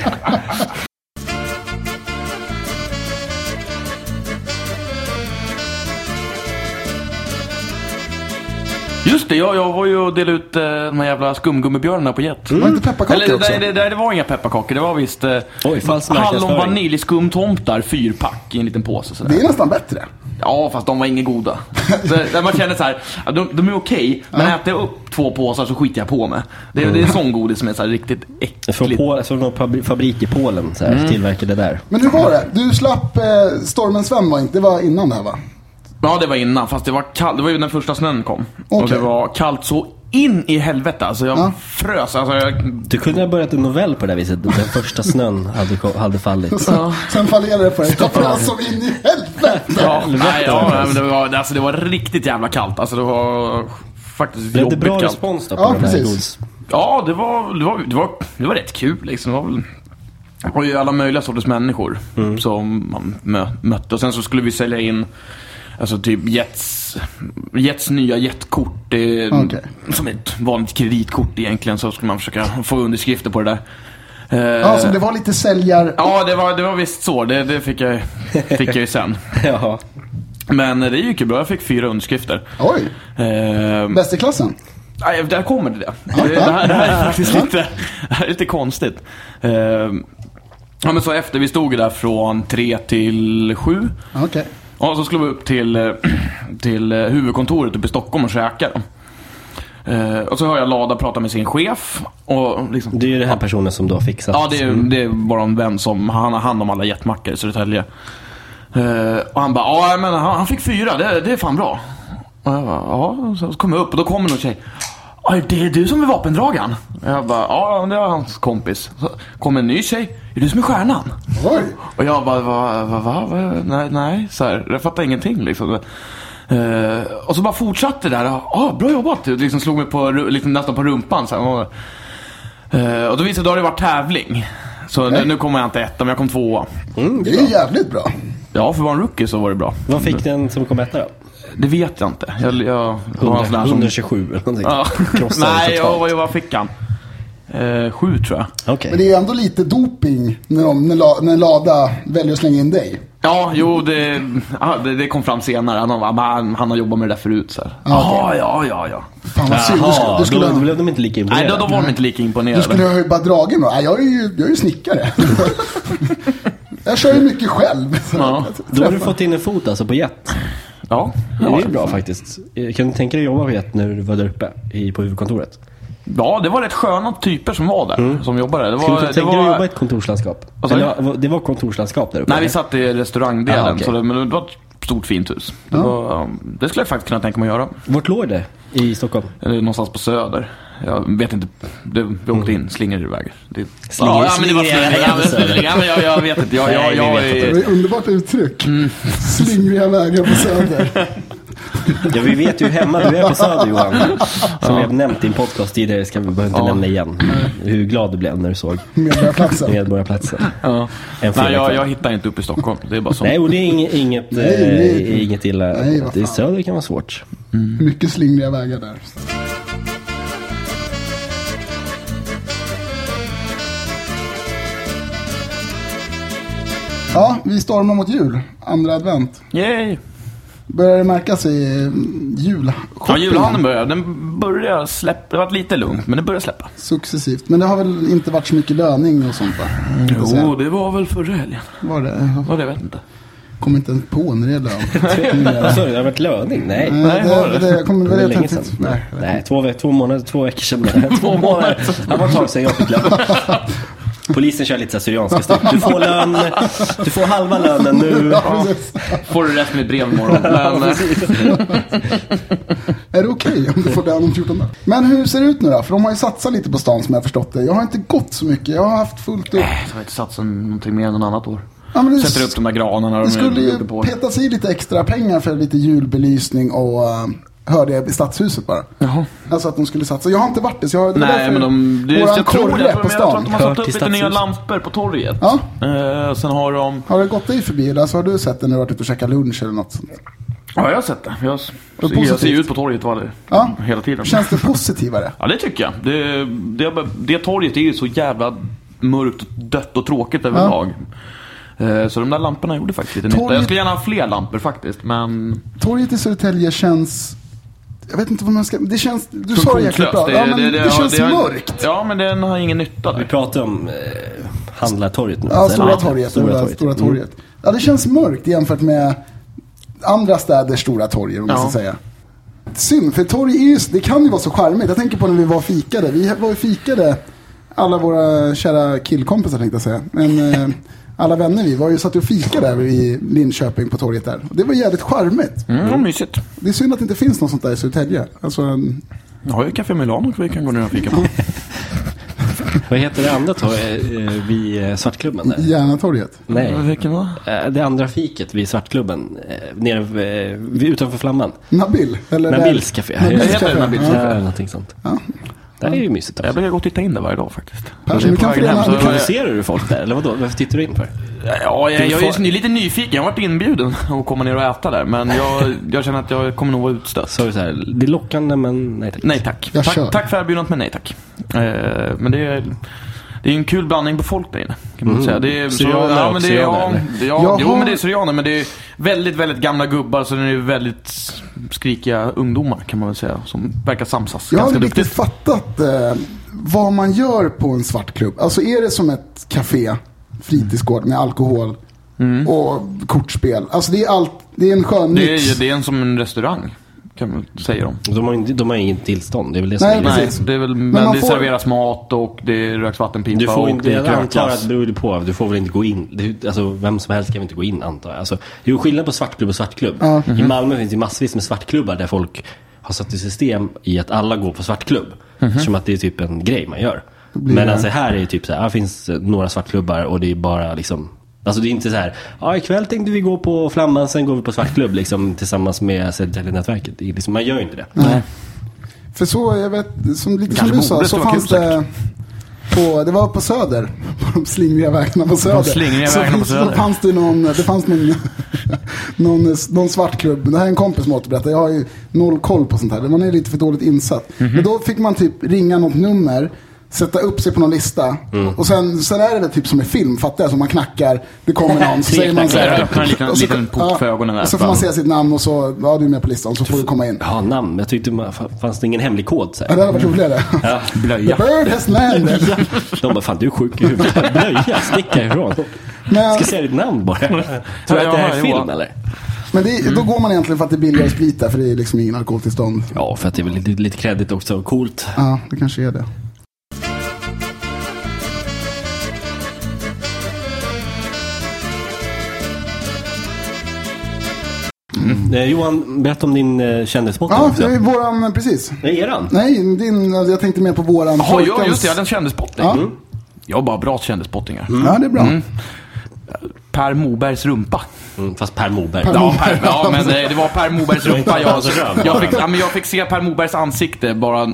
Just det, jag, jag var ju och delade ut eh, de här jävla skumgummibjörnarna på Jet. Var det inte pepparkakor Eller också? nej, det, det var inga pepparkakor. Det var visst eh, Oj, hallon marknadsföring. vaniljskumtomtar, fyrpack i en liten påse sådär. Det är nästan bättre. Ja, fast de var inget goda. Så, man känner så här, ja, de, de är okej, men äter jag upp två påsar så skiter jag på mig. Det, det är sån godis som är så här riktigt Från, äckligt. Pol, från någon fabri- fabrik i Polen så här, tillverkade där. Men hur var det? Du slapp eh, Stormen Sven var inte, det var innan det här va? Ja, det var innan, fast det var kallt. Det var ju när första snön kom. Och Okej. det var kallt så in i helvete. Alltså jag Ja. frös. Alltså jag... Du kunde ha börjat en novell på det här viset. Den första snön hade, hade fallit. Sen, sen fallerade det för dig. Jag frös som in i helvete. Ja, nej, ja, men det, var, alltså, det var riktigt jävla kallt. Alltså det var faktiskt Blev det bra kallt. respons då på Ja, den här precis. Ja, det var, det, var, det, var, det var rätt kul liksom. Det var väl... Det var ju alla möjliga sorters människor Mm. som man mö, mötte. Och sen så skulle vi sälja in Alltså typ Jets, Jets nya jetkort. Det är Okej. som ett vanligt kreditkort egentligen. Så skulle man försöka få underskrifter på det där. Eh, Ja, så det var lite säljar... Ja, det var, det var visst så. Det, det fick, jag, fick jag ju sen. Ja. Men det gick ju bra. Jag fick fyra underskrifter. Oj, Eh, bäst i klassen. Nej, där kommer det. Det, det, här, det här är faktiskt lite, det här är lite konstigt. Eh, ja, men så efter, vi stod ju där från tre till sju. Okej. Ja, så skulle vi upp till, eh, till eh, huvudkontoret uppe i Stockholm och käka. då. Eh, och så hör jag Lada prata med sin chef. Och liksom, Det är ju den här personen som du har fixat. Ja, det är, det är vår vän som han har hand om alla jetmackor i Södertälje. Eh, och han bara, ja men han, han fick fyra, det, det är fan bra. Och jag bara, ja. Så kom jag upp och då kommer någon tjej. "Aj, det är du som är vapendragaren? Jag bara, ja det är hans kompis. Så kommer en ny tjej. Är du som är stjärnan? Oj! Och jag bara, va, va, va, va? Nej, nej, så här, jag fattar ingenting liksom. Eh, och så bara fortsatte det där. Ah, bra jobbat! Det liksom slog mig på, liksom nästan på rumpan. Så här, och, eh, och då visade det då har det varit tävling. Så nu, nu kommer jag inte etta, men jag kom tvåa. Det är jävligt bra. Ja, för att vara en rookie så var det bra. Vad fick den som kom etta då? Det vet jag inte. Jag, jag, jag har en sån 100, här som... 127 eller någonting. Ja. Nej, totalt. ja, vad, fick han? Eh, sju tror jag. Okej. Men det är ju ändå lite doping när, de, när, la, när lada väljer att slänga in dig. Ja, jo, det, det, det kom fram senare. Han, har- han, han har jobbat med det där förut. Så här. Ja, okej. ja, ja, ja. Fan vad synd. Du skulle, Jaha, du skulle, då, då blev de inte lika Nej, imponerade. då, då var de inte lika du imponerade. skulle ha ju bara dragit då. Nej, jag är ju, jag är ju snickare. jag kör ju mycket själv. Ja. Då har du fått in en fot alltså på jet. Ja, Det är ja. ju bra faktiskt. Kan du tänka dig att jobba på jet när du var där uppe i, på huvudkontoret? ja, det var rätt sköna typer som var där. Som jobbade. Det Skulle var, du det tänka dig att jobba i var, ett kontorslandskap? Du? Eller, det var kontorslandskap där uppe? nej, vi satt i restaurangdelen. Ah, okej. så det, men det var ett stort fint hus. Det, var, um, det skulle jag faktiskt kunna tänka mig att göra. Vart låg det i Stockholm? Eller någonstans på Söder. Jag vet inte. Det, vi åkte in, slingrade iväg. Det. Slinger- ja, men det var Söder. Ja, men jag, jag vet inte. Jag, jag, Nej, vi jag, vet är- Det är ett underbart uttryck. Mm. Slingriga vägar på Söder. Ja, vi vet ju hemma du är på Söder Johan. Som vi har nämnt i en podcast tidigare, ska vi behöver inte Ja. nämna igen. Hur glad du blev när du såg Medborgarplatsen. Medborgarplatsen. Ja. En Nej, jag, jag hittar inte upp i Stockholm. Det är bara så. Nej, och det är inget, inget, Nej, eh, nej. inget illa. Nej, det är. Söder kan vara svårt. Mycket slingriga vägar där. Ja, vi stormar mot jul. Andra advent. Yay! Börjar det märkas i eh, jul Ja, julhandeln börjar. Den börjar släppa. Det har varit lite lugnt, men det börjar släppa. Successivt. Men det har väl inte varit så mycket löning och sånt va? Säga. Jo, det var väl förra helgen. Var det? Vad det, jag vet inte. Kommer inte ens på när det är lön. Vad sa du? Det har varit löning? Nej. Nej, det, var det, det? jag kommer väl länge inte sedan. Nej. Nej, två, två månader, två veckor sedan. två månader. Det var ett tag sedan jag fick lön. Polisen kör lite så syrianska stuk. Du får lön, du får halva lönen nu. Ja. Får du rätt med brev imorgon. Men, eh, Är det okej om du får lön om 14 dagar? Men hur ser det ut nu då? För de har ju satsat lite på stan som jag har förstått det. Jag har inte gått så mycket. Jag har haft fullt upp. Nej, jag har inte satsat någonting mer än något annat år. Ja, men det, Sätter upp de där granarna det de skulle ju på. petas i lite extra pengar för lite julbelysning och uh, hörde jag i stadshuset bara. Jaha. Alltså att de skulle satsa. Jag har inte varit det så jag det var Nej, men de... Det, jag, tror, tror, på men jag tror att stan. de har satt upp lite nya lampor på torget. Ja. Eh, sen har de... Har det gått dig förbi eller så har du sett det när du varit ute och käkat lunch eller något sånt? Ja, jag har sett det. Jag, Vad jag ser ut på torget var det, Ja. hela tiden. Känns det positivare? Ja, det tycker jag. Det, det, det torget är ju så jävla mörkt, och dött och tråkigt överlag. Eh, Så de där lamporna gjorde faktiskt lite nytta. Torget- Jag skulle gärna ha fler lampor faktiskt, men... Torget i Södertälje känns... Jag vet inte vad man ska... Det känns... Du sa det jäkligt bra. funktionslöst. ja, men det, ja, känns har- mörkt. Ja, men den har ingen nytta Vi där. pratar om eh, handlartorget nu. Ja, Stora torget. Stora Stora, torget. stora Mm. torget. Ja, det känns mörkt jämfört med andra städers stora torg, om man Ja. ska säga. Synd, för torg är ju, det kan ju vara så charmigt. Jag tänker på när vi var och fikade. Vi var och fikade, alla våra kära killkompisar tänkte jag säga. Men eh, alla vänner vi var ju satt och fikade där i Linköping på torget där. Det var jävligt charmigt. Mm, vad mysigt. Det är synd att det inte finns något sånt där i Södertälje. Alltså, en- Jag har ju Café Milano vi kan gå ner och fika på. Vad heter det andra torget eh, vid eh, Svartklubben? Där? Järnatorget. Nej. Vilken då? Eh, Det andra fiket vid Svartklubben, nere vid- utanför Flamman. Nabil. Eller Nabils café. Nabils café. Ja. café? Ja, någonting sånt. Ja. Det här är ju mysigt Jag också. brukar gå och titta in där varje dag faktiskt. Persson, du kan hem så- Provocerar du folk där? Eller vadå? Varför tittar du in för? Ja, jag, jag är ju lite nyfiken. Jag har varit inbjuden att komma ner och äta där. Men jag, jag känner att jag kommer nog vara utstött. Så är det så här, det är lockande men nej tack. Nej tack. Jag kör. Tack, tack för erbjudandet men nej tack. Eh, men det är, det är en kul blandning på folk där inne. Kan man Mm. säga. Det är, Syrianer ja, och men det är, ja, ja, Jo har- men det är syrianer men det är väldigt, väldigt gamla gubbar så det är väldigt skrikiga ungdomar kan man väl säga. Som verkar samsas Jag har aldrig riktigt fattat eh, vad man gör på en svartklubb. Alltså är det som ett café, fritidsgård med alkohol och kortspel. Alltså det är allt, det är en skön Mm. Det mix. är, det är en som en restaurang. Kan man säga dem. De har, inte, de har inget tillstånd, det är väl det som Nej, är. Nej, det är väl, men, man det får- serveras mat och det röks vattenpipa Du får och inte, det är jag antar att det beror på, du får väl inte gå in, det, alltså vem som helst kan väl inte gå in antar jag. Alltså, det är ju skillnad på svartklubb och svartklubb. Ja. I Malmö finns det massvis med svartklubbar där folk har satt i system i att alla går på svartklubb. Som att det är typ en grej man gör. Men det- alltså här är det typ så här, här finns några svartklubbar och det är bara liksom Alltså det är inte så här, ja ikväll tänkte vi gå på Flamman, sen går vi på svartklubb liksom tillsammans med Södertäljenätverket. Liksom, man gör ju inte det. Nej. För så, jag vet, som, lite som du sa, så fanns kul det på, det var på Söder, på de slingriga vägarna på Söder. slingriga så, vägarna på så Söder. fanns det någon, det fanns någon, någon, någon svart klubb. Det här är en kompis som återberättar, jag har ju noll koll på sånt här. Man är lite för dåligt insatt. Mhm. Men då fick man typ ringa något nummer, sätta upp sig på någon lista. Mm. Och sen, sen är det väl typ som i film, fattar jag? Så man knackar, det kommer någon, så säger man så här. Öppnar en liten- och så- liten port för ögonen där. Och så får man säga sitt namn och så, ja du är med på listan, så får du komma in. Ja, namn. Jag tyckte, man, fanns det ingen hemlig kod så Ja, här? det hade varit roligare. Ja. The Blöja. bird has landed. De bara, fan du är sjuk i huvudet. Blöja, stick härifrån. Men, Ska säga ditt namn bara. Tror du att det här är Ja, film eller? men det, då går man egentligen för att det är billigare sprit där, för det är liksom ingen alkoholtillstånd. Ja, för att det är väl lite, lite kredit också. Coolt. Ja, det kanske är det. Eh, Johan, berätta om din eh, kändisspotting Ja, också. det är våran, precis. Nej, eran. Nej, din, jag tänkte mer på våran. Jaha, ja, just det. Jag hade en kändisspotting. Ja. Mm. Jag har bara bra kändisspottingar. Ja, det är bra. Per Mobergs rumpa. Mm, fast Per Moberg. Per- Ja, per, ja men eh, det var Per Mobergs rumpa. Jag, jag, fick, ja, men jag fick se Per Mobergs ansikte bara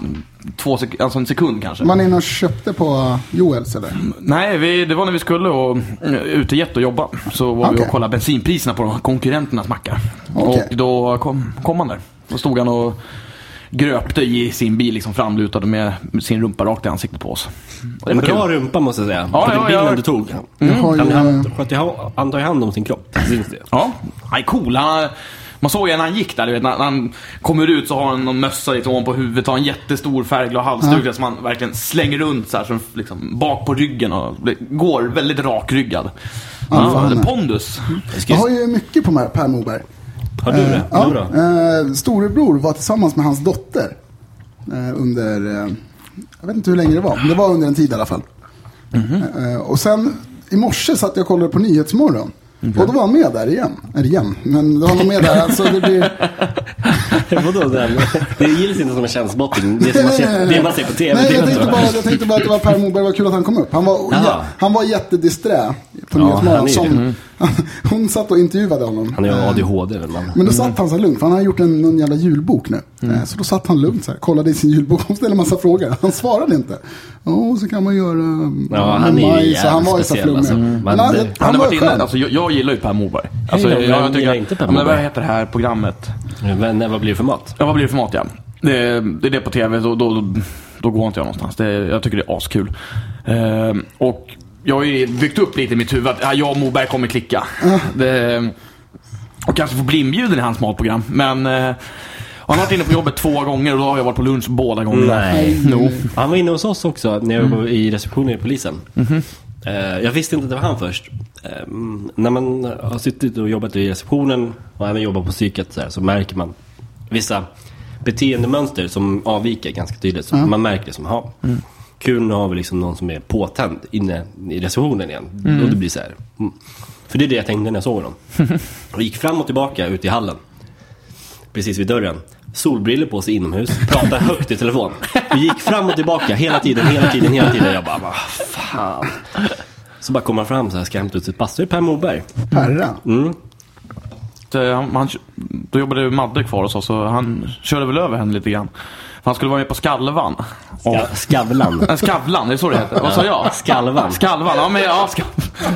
två sek- alltså en sekund kanske. Man är inne och köpte på Joels eller? Nej, vi, det var när vi skulle och, uh, utejet och jobba. Så var vi Okej. och kollade bensinpriserna på konkurrenternas mackar. Okej. Och då kom, kom han där. Då stod han och gröpte i sin bil liksom framlutad med sin rumpa rakt i ansiktet på oss. En var bra kul. rumpa måste jag säga. Ja, för ja, den bilden ja. du tog. Jag har ju, Han, eh, han, sköt ju ha- han tar ju hand om sin kropp. Syns det? Ja, han är cool. Han, man såg ju när han gick där, du vet, när, när han kommer ut så har han någon mössa lite ovanpå huvudet och en jättestor färgglad halsduk som han verkligen slänger runt så här, som liksom, bak på ryggen och går väldigt rakryggad. Ja. Ja, pondus. Jag har ju mycket på Per Moberg. har du det? Ja, Du då? eh, storebror var tillsammans med hans dotter. Eh, under, eh, jag vet inte hur länge det var, men det var under en tid i alla fall. Eh, och sen i morse satt jag och kollade på Nyhetsmorgon. Och då var han med där igen. Eller igen, men då var han med där. Alltså det blir... Vadå den? Det gills inte som en kändisspotting. Det är som man ser, det man ser på TV. Nej, jag tänkte, bara, jag tänkte bara att det var Per Morberg, vad kul att han kom upp. Han var, ja, han var jättedisträ på Ja, Nyhetsmorgon. är som, hon satt och intervjuade honom. Han är ADHD väl man. Men då satt han så lugnt, för han har gjort en, någon jävla julbok nu. Eh, Så då satt han lugnt så här, kollade i sin julbok och ställde en massa frågor. Han svarade inte. Ja, så kan man göra Ja, han är ju majs. Så Han var ju så speciell, flummig. alltså. Men Man- han, han, Han var varit inne, skön. alltså, jag, jag gillar ju Per Morberg. Alltså, Hej, jag, vem tycker, inte Per Ja, men Morberg? Vad heter det här programmet? Men vad blir det för mat? Ja, vad blir det för mat ja? Det, det är det på tv, då, då, då går inte jag någonstans. Det, jag tycker det är askul. Ehm, och jag har ju byggt upp lite i mitt huvud att ja, jag och Moberg kommer klicka. Det, och kanske få bli inbjuden i hans matprogram. Men eh, han har varit inne på jobbet två gånger och då har jag varit på lunch båda gångerna. Nej. Jo. Han var inne hos oss också när jag var i receptionen i polisen. Eh, jag visste inte att det var han först. Eh, när man har suttit och jobbat i receptionen och även jobbat på psyket så, här, så märker man vissa beteendemönster som avviker ganska tydligt. Så Man märker det som, ha kul nu har vi liksom någon som är påtänd inne i receptionen igen. Och det blir så här. Mm. För det är det jag tänkte när jag såg honom. Och gick fram och tillbaka ut i hallen. Precis vid dörren. Solbriller på sig inomhus, pratar högt i telefon. Vi gick fram och tillbaka hela tiden, hela tiden, hela tiden. Jag bara, vad fan. Så bara kommer han fram så här, ska hämta ut sitt pass. Så är det Per Moberg. Perra. Mm. Så han, han, då jobbade Madde kvar hos oss så han körde väl över henne lite grann. Han skulle vara med på Skalvan. Och, Ja, Skavlan. Nej, Skavlan, det är så det heter. Vad sa jag? Skalvan. Skalvan, ja men ja, ska...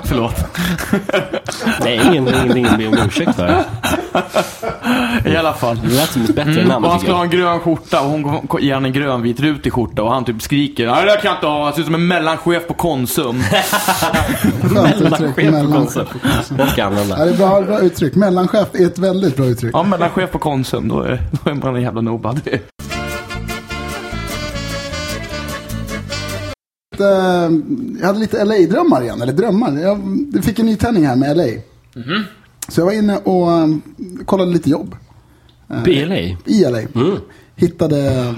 Förlåt. Nej, ingen, ingenting att be om ursäkt för. I alla fall. Det lät som ett bättre Mm, namn och han skulle ha en grön skjorta och hon ger han en grönvit rutig skjorta och han typ skriker Nej det där kan jag inte ha, han ser ut som en mellanchef på Konsum. Mellanchef på. Konsum. Den ska Ja, använda. det är bra, bra uttryck. Mellanchef är ett väldigt bra uttryck. Ja, mellanchef på Konsum, då är, då är man en jävla nobody. Eh, Jag hade lite LA-drömmar igen, eller drömmar. Jag fick en ny tändning här med LA. Så jag var inne och eh, kollade lite jobb. Eh, I LA? I LA. Hittade,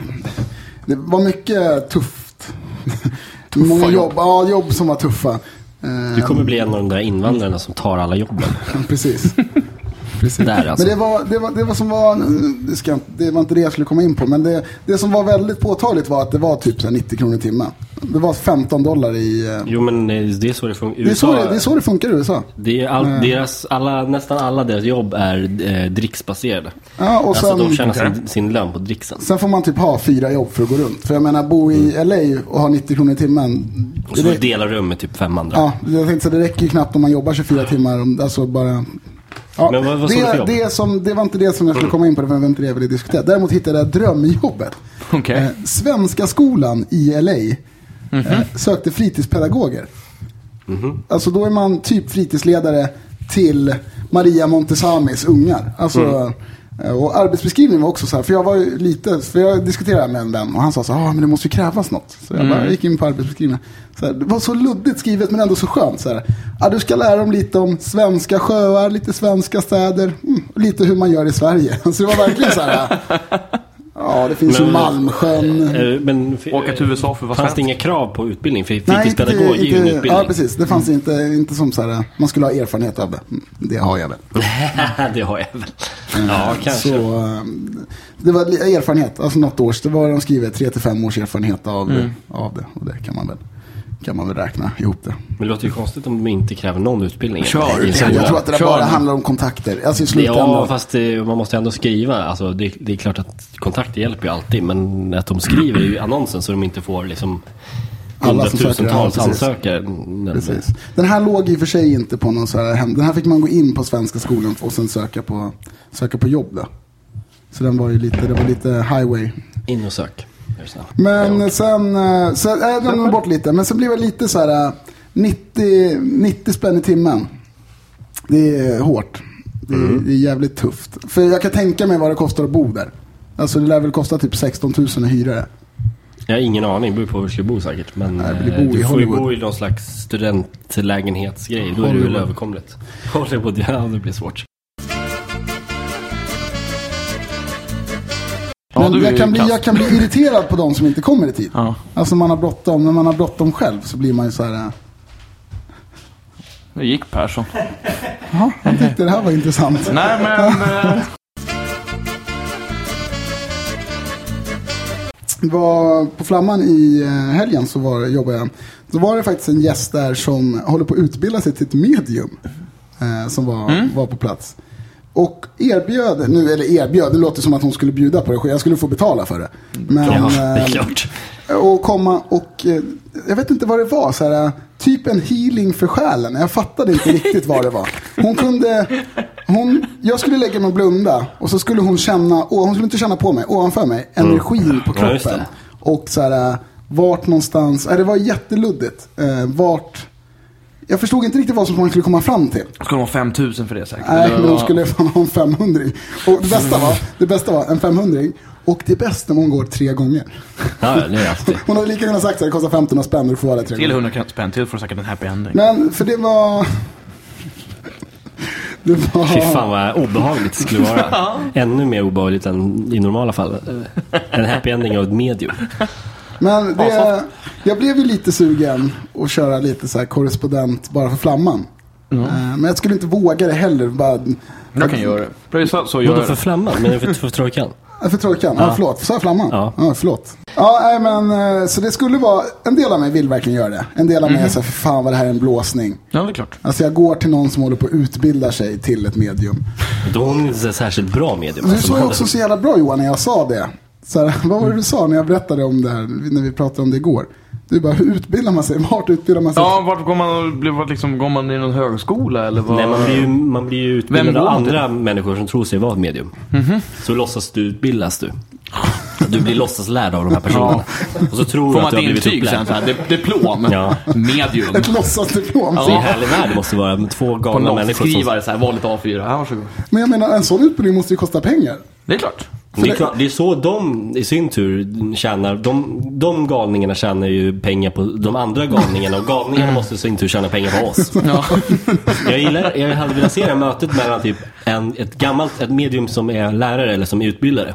det var mycket tufft. Många jobb, jobb. ja, jobb som var tuffa. Eh, Du kommer bli en av de där invandrarna som tar alla jobben. Precis. Precis. Där alltså. Men det var, det, var, det var som var, det, ska, det var inte det jag skulle komma in på, men det, det som var väldigt påtagligt var att det var typ så här 90 kronor i timmen. Det var 15 dollar i... eh, Jo men eh, det är så det funkar. Det är, så det, det är så det funkar i USA. Det är all, deras, alla, nästan alla deras jobb är eh, dricksbaserade. Ja, och alltså sen, de tjänar sin, sin lön på dricksen. sen får man typ ha fyra jobb för att gå runt. För jag menar, bo i LA och ha 90 kronor i timmen. Och så får du dela rum med typ fem andra. Ja, jag tänkte så det räcker ju knappt om man jobbar 24 timmar. Alltså bara... Ja, Men vad- vad det, det, som, det var inte det som jag skulle komma in på, det var inte det jag ville diskutera. Däremot hittade jag drömjobbet. Okej. Eh, Svenska skolan i LA eh, sökte fritidspedagoger. Alltså då är man typ fritidsledare till Maria Montesamis ungar. Alltså, Mm. Eh, Och arbetsbeskrivningen var också så här, för jag var ju lite, för jag diskuterade med en vän och han sa så här, ah, men det måste ju krävas något. Så jag Mm. bara gick in på arbetsbeskrivningen. Så här, det var så luddigt skrivet men ändå så skönt. Så här, ah, du ska lära dem lite om svenska sjöar, lite svenska städer, mm, lite hur man gör i Sverige. Så det var verkligen så här, ja det finns ju Men- Malmsjön. Eh, Men, Åka till USA för vara Fanns det inga krav på utbildning? För fritidspedagog är ju en utbildning. ja, precis. Det fanns inte, inte som så här, man skulle ha erfarenhet av det. Mm, Det har jag väl. det har jag väl. Ja, kanske. Så, eh, det var erfarenhet, alltså något års. Det var de skriver 3 till 5 års erfarenhet av, Mm. av det. Och det kan man väl, kan man väl räkna ihop det. Men det låter ju konstigt om de inte kräver någon utbildning. Kör. Jag tror att det där Kör bara handlar om kontakter. Alltså i slutändan. Ja, fast det, man måste ändå skriva. Alltså, det, det är klart att kontakter hjälper ju alltid. Men att de skriver i annonsen så de inte får liksom hundratusentals ansökare. Precis. Den här låg i och för sig inte på någon så här hem. Den här fick man gå in på Svenska skolan och sen söka på, söka på jobb då. Så den var ju lite, det var lite highway. In och sök. Men sen, eh, så, äh, den var bort lite. Men sen blev det lite så här eh, 90, 90 spänn i timmen. Det är hårt. Det är, det är jävligt tufft. För jag kan tänka mig vad det kostar att bo där. Alltså det lär väl kosta typ 16 000 att hyra det. Jag har ingen aning, det beror på var du ska bo säkert. Men Nej, eh, bo i du får ju bo i någon slags studentlägenhetsgrej. Då är det väl överkomligt. Hollywood, ja det blir svårt. Men du jag, kan bli, jag kan bli irriterad på de som inte kommer i tid. Ja. Alltså man har bråttom. När man har bråttom själv så blir man ju så här. eh, Det gick Persson. Jaha, jag tyckte det här var intressant. Nej men... eh, var på Flamman i eh, helgen så var, jobbade jag. Då var det faktiskt en gäst där som håller på att utbilda sig till ett medium. Eh, som var, Mm. var på plats. Och erbjöd, nu, eller erbjöd, det låter som att hon skulle bjuda på det. Jag skulle få betala för det. Men, Ja, det är eh, klart. och komma och, eh, jag vet inte vad det var, så här, typ en healing för själen. Jag fattade inte riktigt vad det var. Hon kunde, hon, jag skulle lägga mig och blunda och så skulle hon känna, och hon skulle inte känna på mig, ovanför mig, energin på Ja, kroppen. det. och så här, vart någonstans, eh, det var jätteluddigt. Eh, vart, jag förstod inte riktigt vad som man skulle komma fram till. Ska de ha 5000 för det säkert? Nej, men vad? skulle fan ha en 500 Och det bästa var, det bästa var en 500 och det bästa om hon går tre gånger. Ja, det är alltid. Hon hade lika gärna sagt att det kostar 15 spänn och du får vara där tre Till gånger. 100 spänn till får du säkert en happy ending. Men för det var... Det var... Fy fan vad obehagligt det skulle vara. Ännu mer obehagligt än i normala fall. En happy ending av ett medium. Men det, jag blev ju lite sugen att köra lite så här korrespondent bara för flamman. Eh, Men jag skulle inte våga det heller. Bara, Jag kan göra det. Precis så, gör jag för det. flamman? Men för, för trojkan? Ja, För trojkan? Ja, förlåt. Sa jag flamman? Ja. ja. Förlåt. Ja, nej, men eh, så det skulle vara, en del av mig vill verkligen göra det. En del av mig är så här, för fan vad det här är en blåsning. Ja, det är klart. Alltså jag går till någon som håller på att utbilda sig till ett medium. Då är inte särskilt bra medium. Du Alltså, sa ju också så jävla bra Johan när jag sa det. Så här, vad var det du sa när jag berättade om det här, när vi pratade om det igår? Du bara, hur utbildar man sig? Vart utbildar man sig? Ja, vart går man, blir- vart liksom, går man i någon högskola eller vad? Nej, man blir ju, man blir ju utbildad av man till? andra människor som tror sig vara ett medium. Så låtsas du utbildas du. Du blir låtsaslärd av de här personerna. Och så tror Får du att man du har blivit intyg sen, upplärd. så här, de- diplom, Ja. medium. Ett låtsasdiplom. Är en härlig värld det måste vara med två På galna människor som... låtskrivare, så här, vanligt A4. Ja, varsågod. Men jag menar, en sån utbildning måste ju kosta pengar. Det är klart. Det är, klart, det är så de i sin tur tjänar, de, de galningarna tjänar ju pengar på de andra galningarna och galningarna måste i sin tur tjäna pengar på oss. Ja. Jag, gillar, jag hade velat se det här mötet mellan typ en, ett gammalt ett medium som är lärare eller som är utbildare.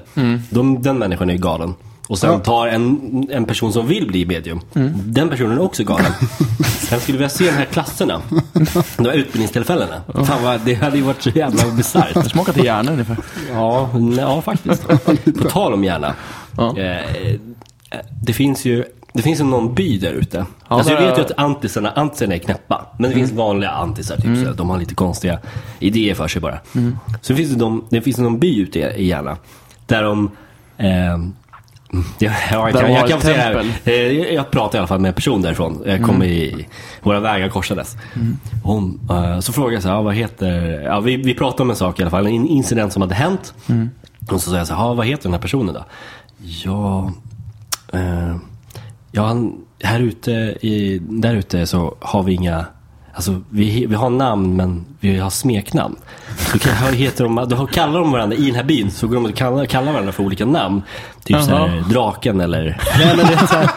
De, den människan är ju galen. Och sen Ja. tar en, en person som vill bli medium. Den personen är också galen. Sen skulle vi se de här klasserna. De här utbildningstillfällena. Fan vad, det hade ju varit så jävla bisarrt. Det smakar till hjärna ungefär. Ja, ja faktiskt. På tal om hjärna. Ja. Eh, det finns ju det finns ju någon by där ute. alltså jag vet ju att antisarna, antisarna är knäppa. Men det finns vanliga antisar. Typ, så att de har lite konstiga idéer för sig bara. Så finns det, de, det finns någon by ute i Järna. Där de... Eh, Ja, ja, jag, kan, de har jag kan säga här. Eh, Jag, jag pratade i alla fall med en person därifrån. Jag kom i, våra vägar korsades. Hon, eh, så frågade jag så här, ja, vad heter, ja, vi, vi pratade om en sak i alla fall, en incident som hade hänt. Och så sa jag så här, ja, vad heter den här personen då? Ja, eh, ja han, här ute, i, där ute så har vi inga Alltså vi, vi har namn men vi har smeknamn. Vad heter de, då kallar de varandra i den här byn så går de och kallar, kallar varandra för olika namn. Typ Jaha. såhär draken eller... Nej, men det är så här,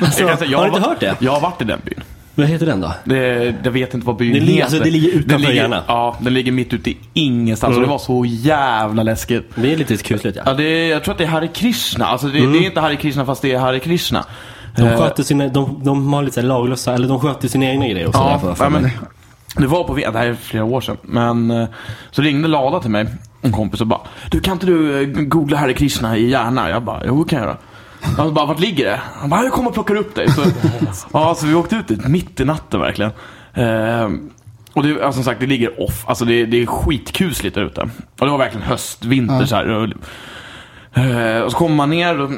alltså, Jag jag har du inte hört det? Jag har varit i den byn. Vad heter den då? Det, jag vet inte vad byn Det ligger- heter. alltså, det ligger utanför Den ligger-. Ja, den ligger mitt ute i ingenstans. Mm. Och det var så jävla läskigt. Det är lite kusligt ja. Ja, det är, jag tror att det är Hare Krishna. Alltså det, det är inte Hare Krishna fast det är Hare Krishna. De Eh, sköter sina, de, de har lite laglösa, eller de sköter sina egna grejer också. Ja, därför, för ja, men, det var på det här är flera år sedan. Men eh, så ringde Lada till mig, en kompis och bara Du kan inte du eh, googla Hare Krishna i Järna? Jag bara, jo det kan jag göra. Han bara, vart ligger det? Han bara, jag kommer och plockar upp dig. Så, ja, så vi åkte ut dit mitt i natten verkligen. Eh, och det, alltså, som sagt, det ligger off. Alltså det, det är skitkusligt där ute. Och det var verkligen höst, vinter så här. Och, eh, och så kommer man ner och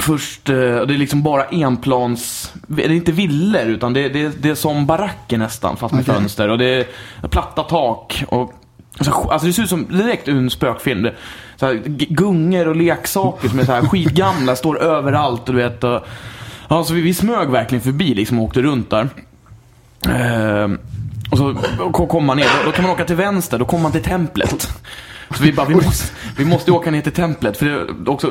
Först, eh, det är liksom bara enplans, det är inte villor utan det, det, det är som baracker nästan fast med Okej. fönster och det är platta tak och alltså, alltså det ser ut som direkt ur en spökfilm. Så här, gungor och leksaker som är så här skitgamla, står överallt och du vet. Och, ja, så vi, vi smög verkligen förbi liksom och åkte runt där. Ehm, och så ko- kommer man ner, då, då kan man åka till vänster, då kommer man till templet. Så vi bara, vi måste, vi måste åka ner till templet. För det, också,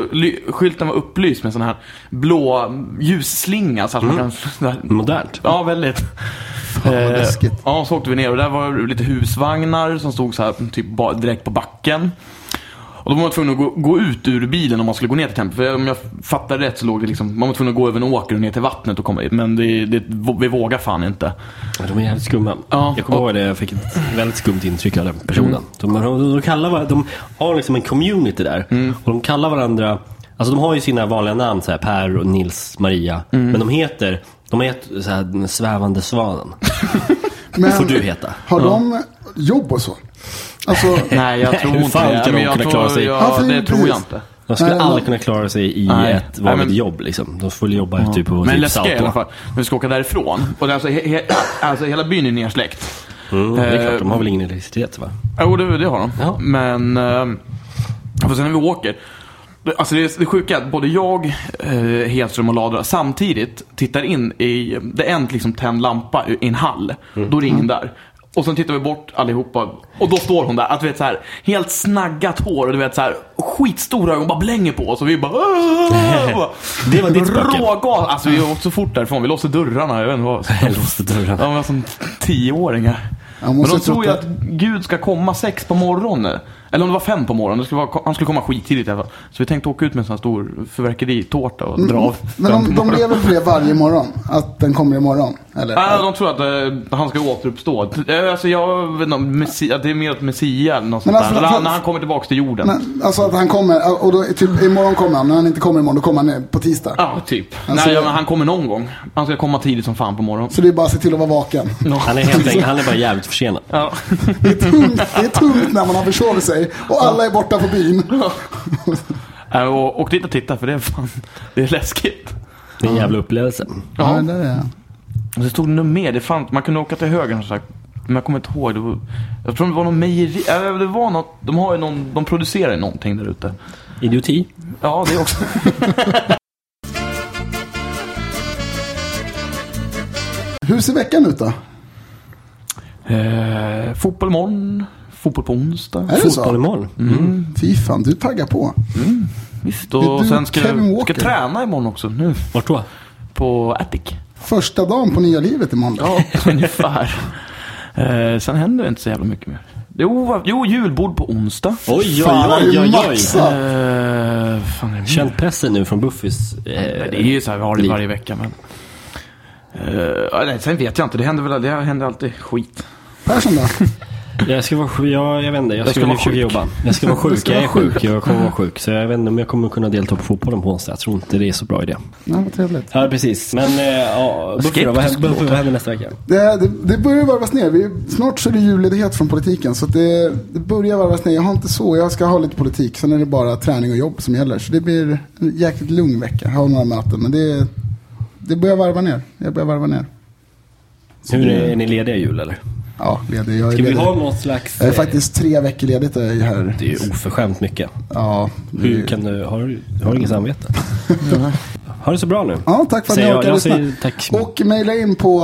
skylten var upplyst med sån här blå ljusslinga. Så att man kan, här, Modernt. ja, väldigt. vad Eh, läskigt. ja, så åkte vi ner och där var det lite husvagnar som stod så här, typ direkt på backen. Och då var man tvungen att gå, gå ut ur bilen om man skulle gå ner till templet. För om jag fattar rätt så låg det liksom, man var tvungen att gå över en åker och ner till vattnet och komma dit. Men det, det, vi vågar fan inte. Ja, De är jävligt skumma. Ja. Jag kommer ihåg det, jag fick ett väldigt skumt intryck av den personen. De, de, de, kallar, de har liksom en community där. Och de kallar varandra, alltså de har ju sina vanliga namn, så här, Per och Nils, Maria. Men de heter, de heter så här, svävande svanen. Men får du heta. har de jobb och så? Alltså, Nej, jag tror Hur inte fan det. kan Men de jag kunna tror- klara sig? Ja, Ja, det precis. tror jag inte. De skulle Nej, aldrig de- kunna klara sig i Nej. ett Nej, vanligt men- jobb liksom. De skulle jobba typ på Men typ läskiga i alla fall. Men vi ska åka därifrån. Och det är alltså, he, he, alltså hela byn är nersläckt. Mm, det är klart, de har Eh, väl ingen elektricitet va? Jo, det, det har de. Ja. Men... Eh, för sen när vi åker. Det- Alltså det, är- det sjuka är att både jag, eh, Hedström och Ladra samtidigt tittar in i... Det är en liksom tänd lampa i en hall. Då är det ingen där. Och sen tittar vi bort allihopa och då står hon där. Att du vet så här, helt snaggat hår och du vet så här, skitstora ögon bara blänger på oss och vi bara... "Åh!" Det var ditt. Rågas! Alltså vi åkte så fort därifrån. Vi låste dörrarna. Jag vet inte vad. Jag låste dörrarna. Ja, men som tioåringar. Jag Men de tror ju att Gud ska komma sex på morgonen. Eller om det var fem på morgonen. Det skulle vara, han skulle komma skittidigt i alla fall. Så vi tänkte åka ut med en sån här stor fyrverkeritårta och dra av. Men de, de lever på det varje morgon? Att den kommer imorgon? Eller? Ja, de tror att eh, han ska återuppstå. Eh, Alltså jag vet inte, messia, det är mer ett Messia eller något sånt alltså, där. Han- när han kommer tillbaka till jorden. Men, alltså att han kommer, och då, typ imorgon kommer han. När han inte kommer imorgon, då kommer han på tisdag. Ja, typ. Alltså, Nej, men han kommer någon gång. Han ska komma tidigt som fan på morgonen. Så det är bara att se till att vara vaken. Han är helt enkelt, han är bara jävligt försenad. Ja. Det är tungt, det är tungt när man har försovit sig och alla är borta på byn. Eh, och, och dit och titta för det är fan, det är läskigt. Det är en jävla upplevelse. Ja, det är det. Och det stod nog mer. Det fann, man kunde åka till höger som sagt. Men jag kommer inte ihåg. Det var, jag tror det var någon mejeri. Äh, det var något. De har ju någon, de producerar ju någonting där ute. Idioti. Ja, det också. Hur ser veckan ut då? eh, fotboll imorgon. Fotboll på onsdag. Är det Fotboll så? imorgon. Mm. Fy fan, du taggar på. Visst, Det är och du sen ska jag ska träna imorgon också. Nu. Vart då? På Attic. Första dagen på nya livet imorgon. Ja, ungefär. Eh, sen händer det inte så jävla mycket mer. Jo, jo julbord på onsdag. Oj, oj, Fan, oj, oj, oj. Eh, fan Känt pressen nu från Buffys. Eh, Nej, det är ju så här, vi har det varje vecka. Men... Eh, nej, sen vet jag inte, det händer väl det händer alltid skit. Persson då? Jag ska vara sjuk, jag, jag vet inte, jag Jag ska ska försöka sjuk. jobba. Jag ska vara sjuk, ska jag är sjuk, sjuk. jag kommer vara sjuk. Så jag vet inte om jag kommer kunna delta på fotbollen på onsdag. Jag tror inte det är så bra idé. Ja, vad trevligt. Ja, precis. Men eh, ja, Buffy då, vad händer, vad händer nästa vecka? Det, det, det börjar varvas ner. Vi, snart så är det julledighet från politiken. Så att det, det börjar varvas ner. Jag har inte så. Jag ska ha lite politik. Sen är det bara träning och jobb som gäller. Så det blir en jäkligt lugn vecka. Jag har några möten. Men det, det börjar varva ner. Jag börjar varva ner. Så Hur det- är, är ni lediga i jul eller? Ja, ledig. Jag är Ska vi ledig. ha något slags... Jag är eh, faktiskt tre veckor ledigt här. Det är ju oförskämt mycket. Ja, det- Hur kan du... Har du, har du inget samvete? Ha det så bra nu. ja, tack för att ni orkade jag lyssna. säger tack. Och mejla in på,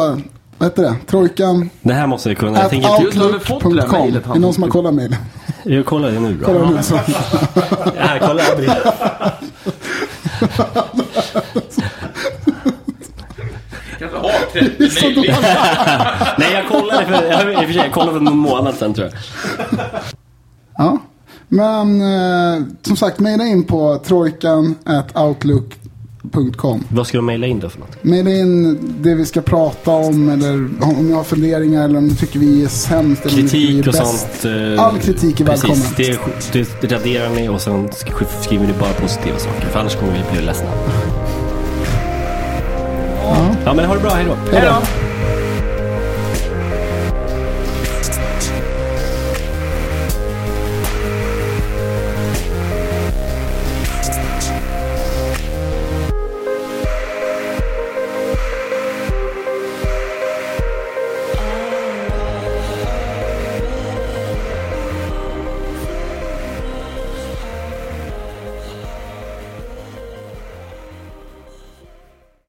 vad heter det, trojkan Det här måste vi kunna. Jag tänker. Just har vi fått det där mejlet, Det är någon som har kollat mejlen. Jag kollar det nu då. Kolla nu så. Här, kolla. 30 mejl. Nej, jag kollade för, jag, i och för sig, jag kollade för någon månad sedan tror jag. Ja. Men eh, som sagt, mejla in på trojkan at outlook.com. Vad ska de mejla in då för något? Mejla in det vi ska prata om eller om ni har funderingar eller om ni tycker vi är sämst eller tycker vi Kritik är och bäst. sånt. eh, All kritik är välkommen. Precis, det, det raderar ni och sen sk- skriver ni bara positiva saker. För annars kommer vi bli ledsna. Ja. Men ha det bra. Hej då. Hej då.